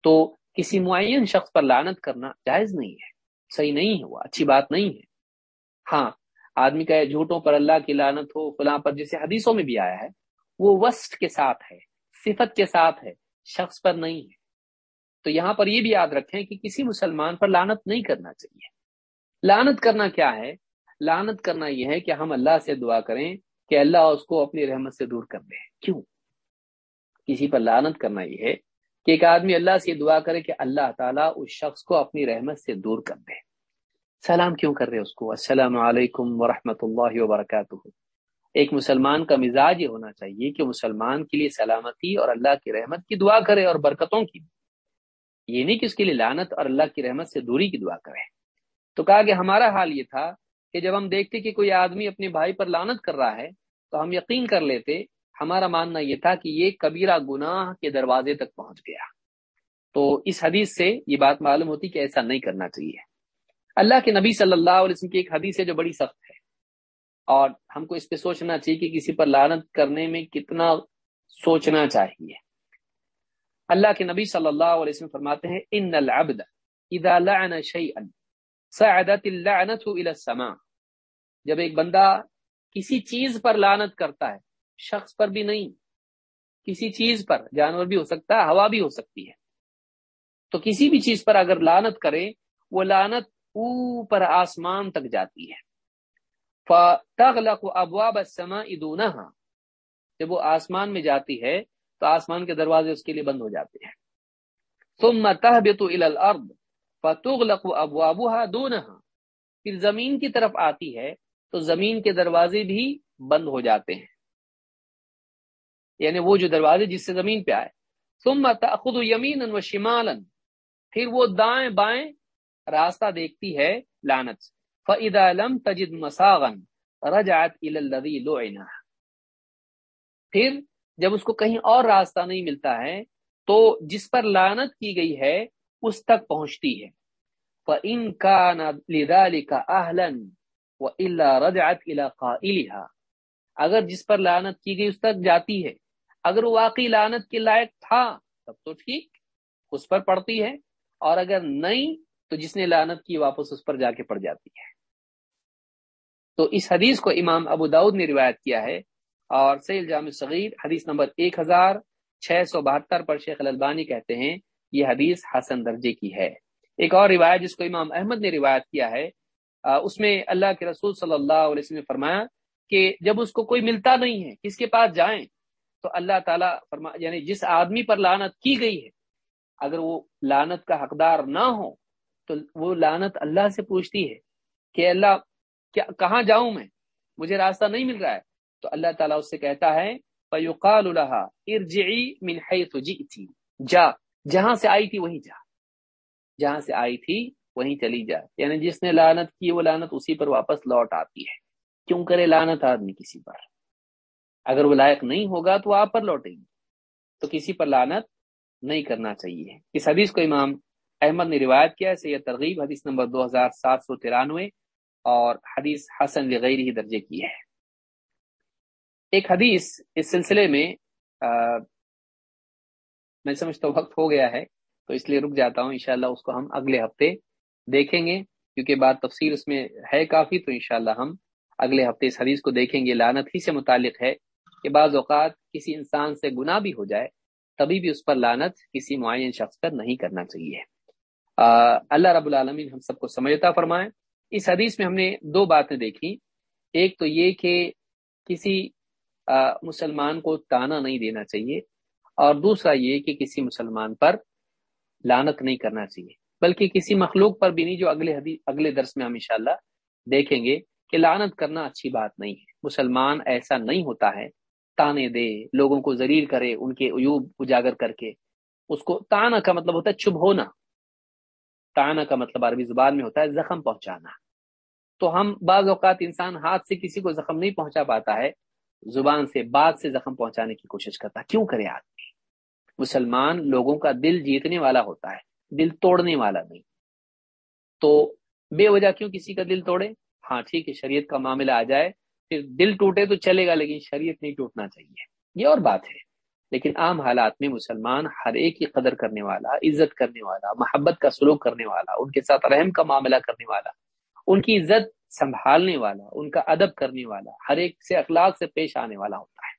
تو کسی معین شخص پر لانت کرنا جائز نہیں ہے۔ صحیح نہیں ہے وہ، اچھی بات نہیں ہے۔ ہاں آدمی کا جھوٹوں پر اللہ کی لانت ہو، فلاں پر، جیسے حدیثوں میں بھی آیا ہے، وہ وسٹ کے ساتھ ہے، صفت کے ساتھ ہے، شخص پر نہیں ہے۔ تو یہاں پر یہ بھی یاد رکھیں کہ کسی مسلمان پر لانت نہیں کرنا چاہیے۔ لانت کرنا کیا ہے؟ لانت کرنا یہ ہے کہ ہم اللہ سے دعا کریں کہ اللہ اس کو اپنی رحمت سے دور کر دے۔ کیوں؟ کسی پر لانت کرنا یہ ہے کہ ایک آدمی اللہ سے دعا کرے کہ اللہ تعالیٰ اس شخص کو اپنی رحمت سے دور کر دے۔ سلام کیوں کر رہے اس کو؟ السلام علیکم ورحمۃ اللہ وبرکاتہ۔ ایک مسلمان کا مزاج یہ ہونا چاہیے کہ مسلمان کے لیے سلامتی اور اللہ کی رحمت کی دعا کرے اور برکتوں کی۔ یہ نہیں کہ اس کے لیے لانت اور اللہ کی رحمت سے دوری کی دعا کرے۔ تو کہا کہ ہمارا حال یہ تھا کہ جب ہم دیکھتے کہ کوئی آدمی اپنے بھائی پر لانت کر رہا ہے تو ہم یقین کر لیتے ہمارا ماننا یہ تھا کہ یہ کبیرہ گناہ کے دروازے تک پہنچ گیا۔ تو اس حدیث سے یہ بات معلوم ہوتی کہ ایسا نہیں کرنا چاہیے۔ اللہ کے نبی صلی اللہ علیہ وسلم کی ایک حدیث ہے جو بڑی سخت ہے۔ اور ہم کو اس پہ سوچنا چاہیے کہ کسی پر لانت کرنے میں کتنا سوچنا چاہیے۔ اللہ کے نبی صلی اللہ علیہ وسلم فرماتے ہیں، ان العبد اذا لعن شيئا صعدت اللعنه الى السماء جب ایک بندہ کسی چیز پر لانت کرتا ہے شخص پر بھی نہیں، کسی چیز پر، جانور بھی ہو سکتا ہے، ہوا بھی ہو سکتی ہے۔ تو کسی بھی چیز پر اگر لانت کرے وہ لانت اوپر آسمان تک جاتی ہے۔ فتغلق ابواب السماء دونها۔ جب وہ آسمان میں جاتی ہے، تو آسمان کے دروازے اس کے لیے بند ہو جاتے ہیں۔ ثم تهبط الى الارض فتغلق ابوابها دونها۔ پھر زمین کی طرف آتی ہے، تو زمین کے دروازے بھی بند ہو جاتے ہیں۔ یعنی وہ جو دروازے جس سے زمین پہ آئے۔ ثم تاخذ يمينا وشمالا پھر وہ دائیں بائیں راستہ دیکھتی ہے لانت فَإِذَا لَمْ تَجِدْ مَسَاغًا رَجَعَتْ إِلَى الَّذِي لُعِنَهَا پھر جب اس کو کہیں اور راستہ نہیں ملتا ہے، تو جس پر لانت کی گئی ہے، اس تک پہنچتی ہے۔ فَإِن كَانَ لِذَلِكَ أَهْلًا وَإِلَّا رَجَعَتْ إِلَى قَائِلِهَا۔ اگر جس پر لانت کی گئی، اس تک جاتی ہے۔ اگر وہ واقعی لانت کے لائق تھا، تب تو ٹھیک، اس پر پڑتی ہے۔ اور اگر نہیں، تو جس نے لانت کی، واپس اس پر جا کے پڑ جاتی ہے۔ تو اس حدیث کو امام ابو داود نے روایت کیا ہے۔ اور سیل جامع صغیر حدیث نمبر ایک ہزار چھ سو بہتر پر شیخ الالبانی کہتے ہیں، یہ حدیث حسن درجے کی ہے۔ ایک اور روایت جس کو امام احمد نے روایت کیا ہے اس میں اللہ کے رسول صلی اللہ علیہ وسلم نے فرمایا کہ جب اس کو کوئی ملتا نہیں ہے، کس کے پاس جائیں؟ تو اللہ تعالیٰ فرما یعنی جس آدمی پر لانت کی گئی ہے، اگر وہ لانت کا حقدار نہ ہو، تو وہ لانت اللہ سے پوچھتی ہے کہ اللہ، کیا، کہاں جاؤں میں؟ مجھے راستہ نہیں مل رہا ہے۔ تو اللہ تعالیٰ اس سے کہتا ہے فیقال ارجعی من حیث جئتی، جا، جہاں سے آئی تھی وہیں جا۔ جہاں سے آئی تھی وہیں چلی جا۔ یعنی جس نے لانت کی، وہ لانت اسی پر واپس لوٹ آتی ہے۔ کیوں کرے لانت آدمی کسی پر؟ اگر وہ لائق نہیں ہوگا تو آپ پر لوٹیں گے۔ تو کسی پر لانت نہیں کرنا چاہیے۔ اس حدیث کو امام احمد نے روایت کیا ہے، سید ترغیب، حدیث نمبر دو ہزار سات سو ترانوے، اور حدیث حسن لغیر ہی درجے کی ہے۔ ایک حدیث اس سلسلے میں میں سمجھتا وقت ہو گیا ہے، تو اس لیے رک جاتا ہوں۔ انشاءاللہ اس کو ہم اگلے ہفتے دیکھیں گے، کیونکہ بات تفصیل اس میں ہے کافی، تو انشاءاللہ ہم اگلے ہفتے اس حدیث کو دیکھیں گے۔ لانت ہی سے متعلق ہے کہ بعض اوقات کسی انسان سے گناہ بھی ہو جائے، تبھی بھی اس پر لانت کسی معین شخص پر نہیں کرنا چاہیے۔ اللہ رب العالمین ہم سب کو سمجھتا فرمائیں اس حدیث میں ہم نے دو باتیں دیکھی۔ ایک تو یہ کہ کسی مسلمان کو تانا نہیں دینا چاہیے۔ اور دوسرا یہ کہ کسی مسلمان پر لانت نہیں کرنا چاہیے۔ بلکہ کسی مخلوق پر بھی نہیں، جو اگلے حدیث اگلے درس میں ہم انشاءاللہ دیکھیں گے کہ لانت کرنا اچھی بات نہیں ہے۔ مسلمان ایسا نہیں ہوتا ہے۔ تانے دے، لوگوں کو ذریع کرے، ان کے عیوب اجاگر کر کے۔ اس کو تانا کا مطلب ہوتا ہے چبھ ہونا۔ تانا کا مطلب عربی زبان میں ہوتا ہے زخم پہنچانا۔ تو ہم بعض اوقات انسان ہاتھ سے کسی کو زخم نہیں پہنچا پاتا ہے، زبان سے، بات سے زخم پہنچانے کی کوشش کرتا کیوں کرے آدمی؟ مسلمان لوگوں کا دل جیتنے والا ہوتا ہے، دل توڑنے والا نہیں۔ تو بے وجہ کیوں کسی کا دل توڑے؟ ہاں ٹھیک ہے، شریعت کا معاملہ آ جائے۔ پھر دل ٹوٹے تو چلے گا، لیکن شریعت نہیں ٹوٹنا چاہیے۔ یہ اور بات ہے۔ لیکن عام حالات میں مسلمان ہر ایک کی قدر کرنے والا، عزت کرنے والا، محبت کا سلوک کرنے والا، ان کے ساتھ رحم کا معاملہ کرنے والا، ان کی عزت سنبھالنے والا، ان کا ادب کرنے والا، ہر ایک سے اخلاق سے پیش آنے والا ہوتا ہے۔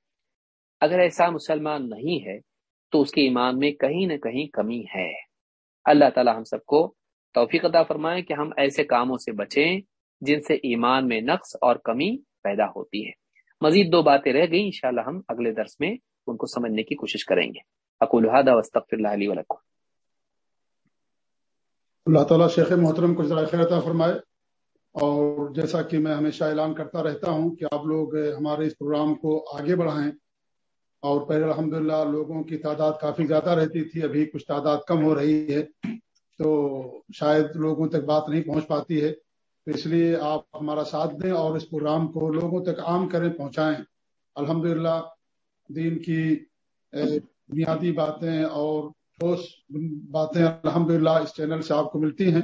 اگر ایسا مسلمان نہیں ہے، تو اس کے ایمان میں کہیں نہ کہیں کمی ہے۔ اللہ تعالی ہم سب کو توفیق عطا فرمائے کہ ہم ایسے کاموں سے بچیں جن سے ایمان میں نقص اور کمی پیدا ہوتی ہے مزید دو باتیں رہ گئی انشاءاللہ ہم اگلے درس میں ان کو سمجھنے کی کوشش کریں گے۔ اکول اللہ علی
اللہ تعالیٰ شیخ محترم کو ذرائع خیر عطا فرمائے۔ اور جیسا کہ میں ہمیشہ اعلان کرتا رہتا ہوں کہ آپ لوگ ہمارے اس پروگرام کو آگے بڑھائیں۔ اور پہلے الحمدللہ لوگوں کی تعداد کافی زیادہ رہتی تھی، ابھی کچھ تعداد کم ہو رہی ہے۔ تو شاید لوگوں تک بات نہیں پہنچ پاتی ہے۔ اس لیے آپ ہمارا ساتھ دیں اور اس پروگرام کو لوگوں تک عام کریں، پہنچائیں۔ الحمدللہ، دین کی بنیادی باتیں اور ٹھوس باتیں الحمدللہ اس چینل سے آپ کو ملتی ہیں۔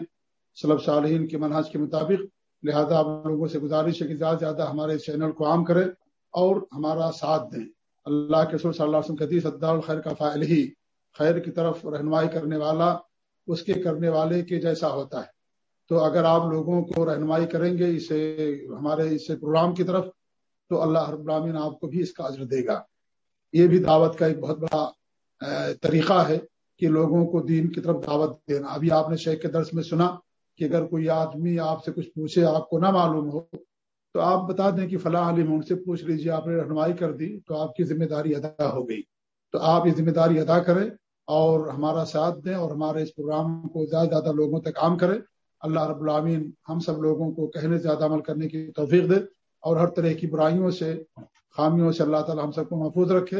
سلب صالحین کے مناج کے مطابق، لہذا آپ لوگوں سے گزارش ہے کہ زیادہ سے زیادہ ہمارے اس چینل کو عام کریں اور ہمارا ساتھ دیں۔ اللہ کے صلی اللہ علیہ وسلم صدا الخیر کا فائل ہی، خیر کی طرف رہنمائی کرنے والا، اس کے کرنے والے کے جیسا ہوتا ہے۔ تو اگر آپ لوگوں کو رہنمائی کریں گے اسے، ہمارے اس پروگرام کی طرف، تو اللہ ہر برامین آپ کو بھی اس کا عزر دے گا۔ یہ بھی دعوت کا ایک بہت بڑا طریقہ ہے کہ لوگوں کو دین کی طرف دعوت دینا۔ ابھی آپ نے شیخ کے درس میں سنا کہ اگر کوئی آدمی آپ سے کچھ پوچھے، آپ کو نہ معلوم ہو، تو آپ بتا دیں کہ فلاں عالم ان سے پوچھ لیجیے آپ نے رہنمائی کر دی، تو آپ کی ذمہ داری ادا ہو گئی۔ تو آپ یہ ذمہ داری ادا کریں اور ہمارا ساتھ دیں اور ہمارے اس پروگرام کو زیادہ زیادہ لوگوں تک عام کریں۔ اللہ رب العامین ہم سب لوگوں کو کہنے سے زیادہ عمل کرنے کی توفیق دے اور ہر طرح کی برائیوں سے، خامیوں سے اللہ تعالی ہم سب کو محفوظ رکھے۔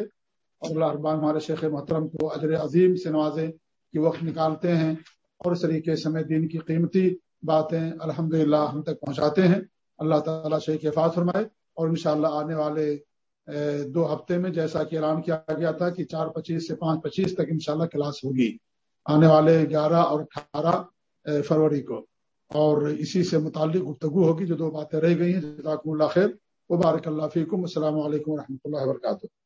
اور اللہ ربان ہمارے شیخ محترم کو اجر عظیم سے نوازے کہ وقت نکالتے ہیں اور اس طریقے سے دین کی قیمتی باتیں الحمد ہم تک پہنچاتے ہیں۔ اللہ تعالیٰ شیخ حفاظ فرمائے اور انشاءاللہ آنے والے دو ہفتے میں جیسا کہ اعلان کیا گیا تھا کہ چار پچیس سے پانچ پچیس تک انشاءاللہ کلاس ہوگی۔ آنے والے گیارہ اور اٹھارہ فروری کو۔ اور اسی سے متعلق گفتگو ہوگی، جو دو باتیں رہ گئی ہیں۔ جزاکم اللہ خیر۔ وبارک اللہ فیکم۔ السلام علیکم و اللہ وبرکاتہ۔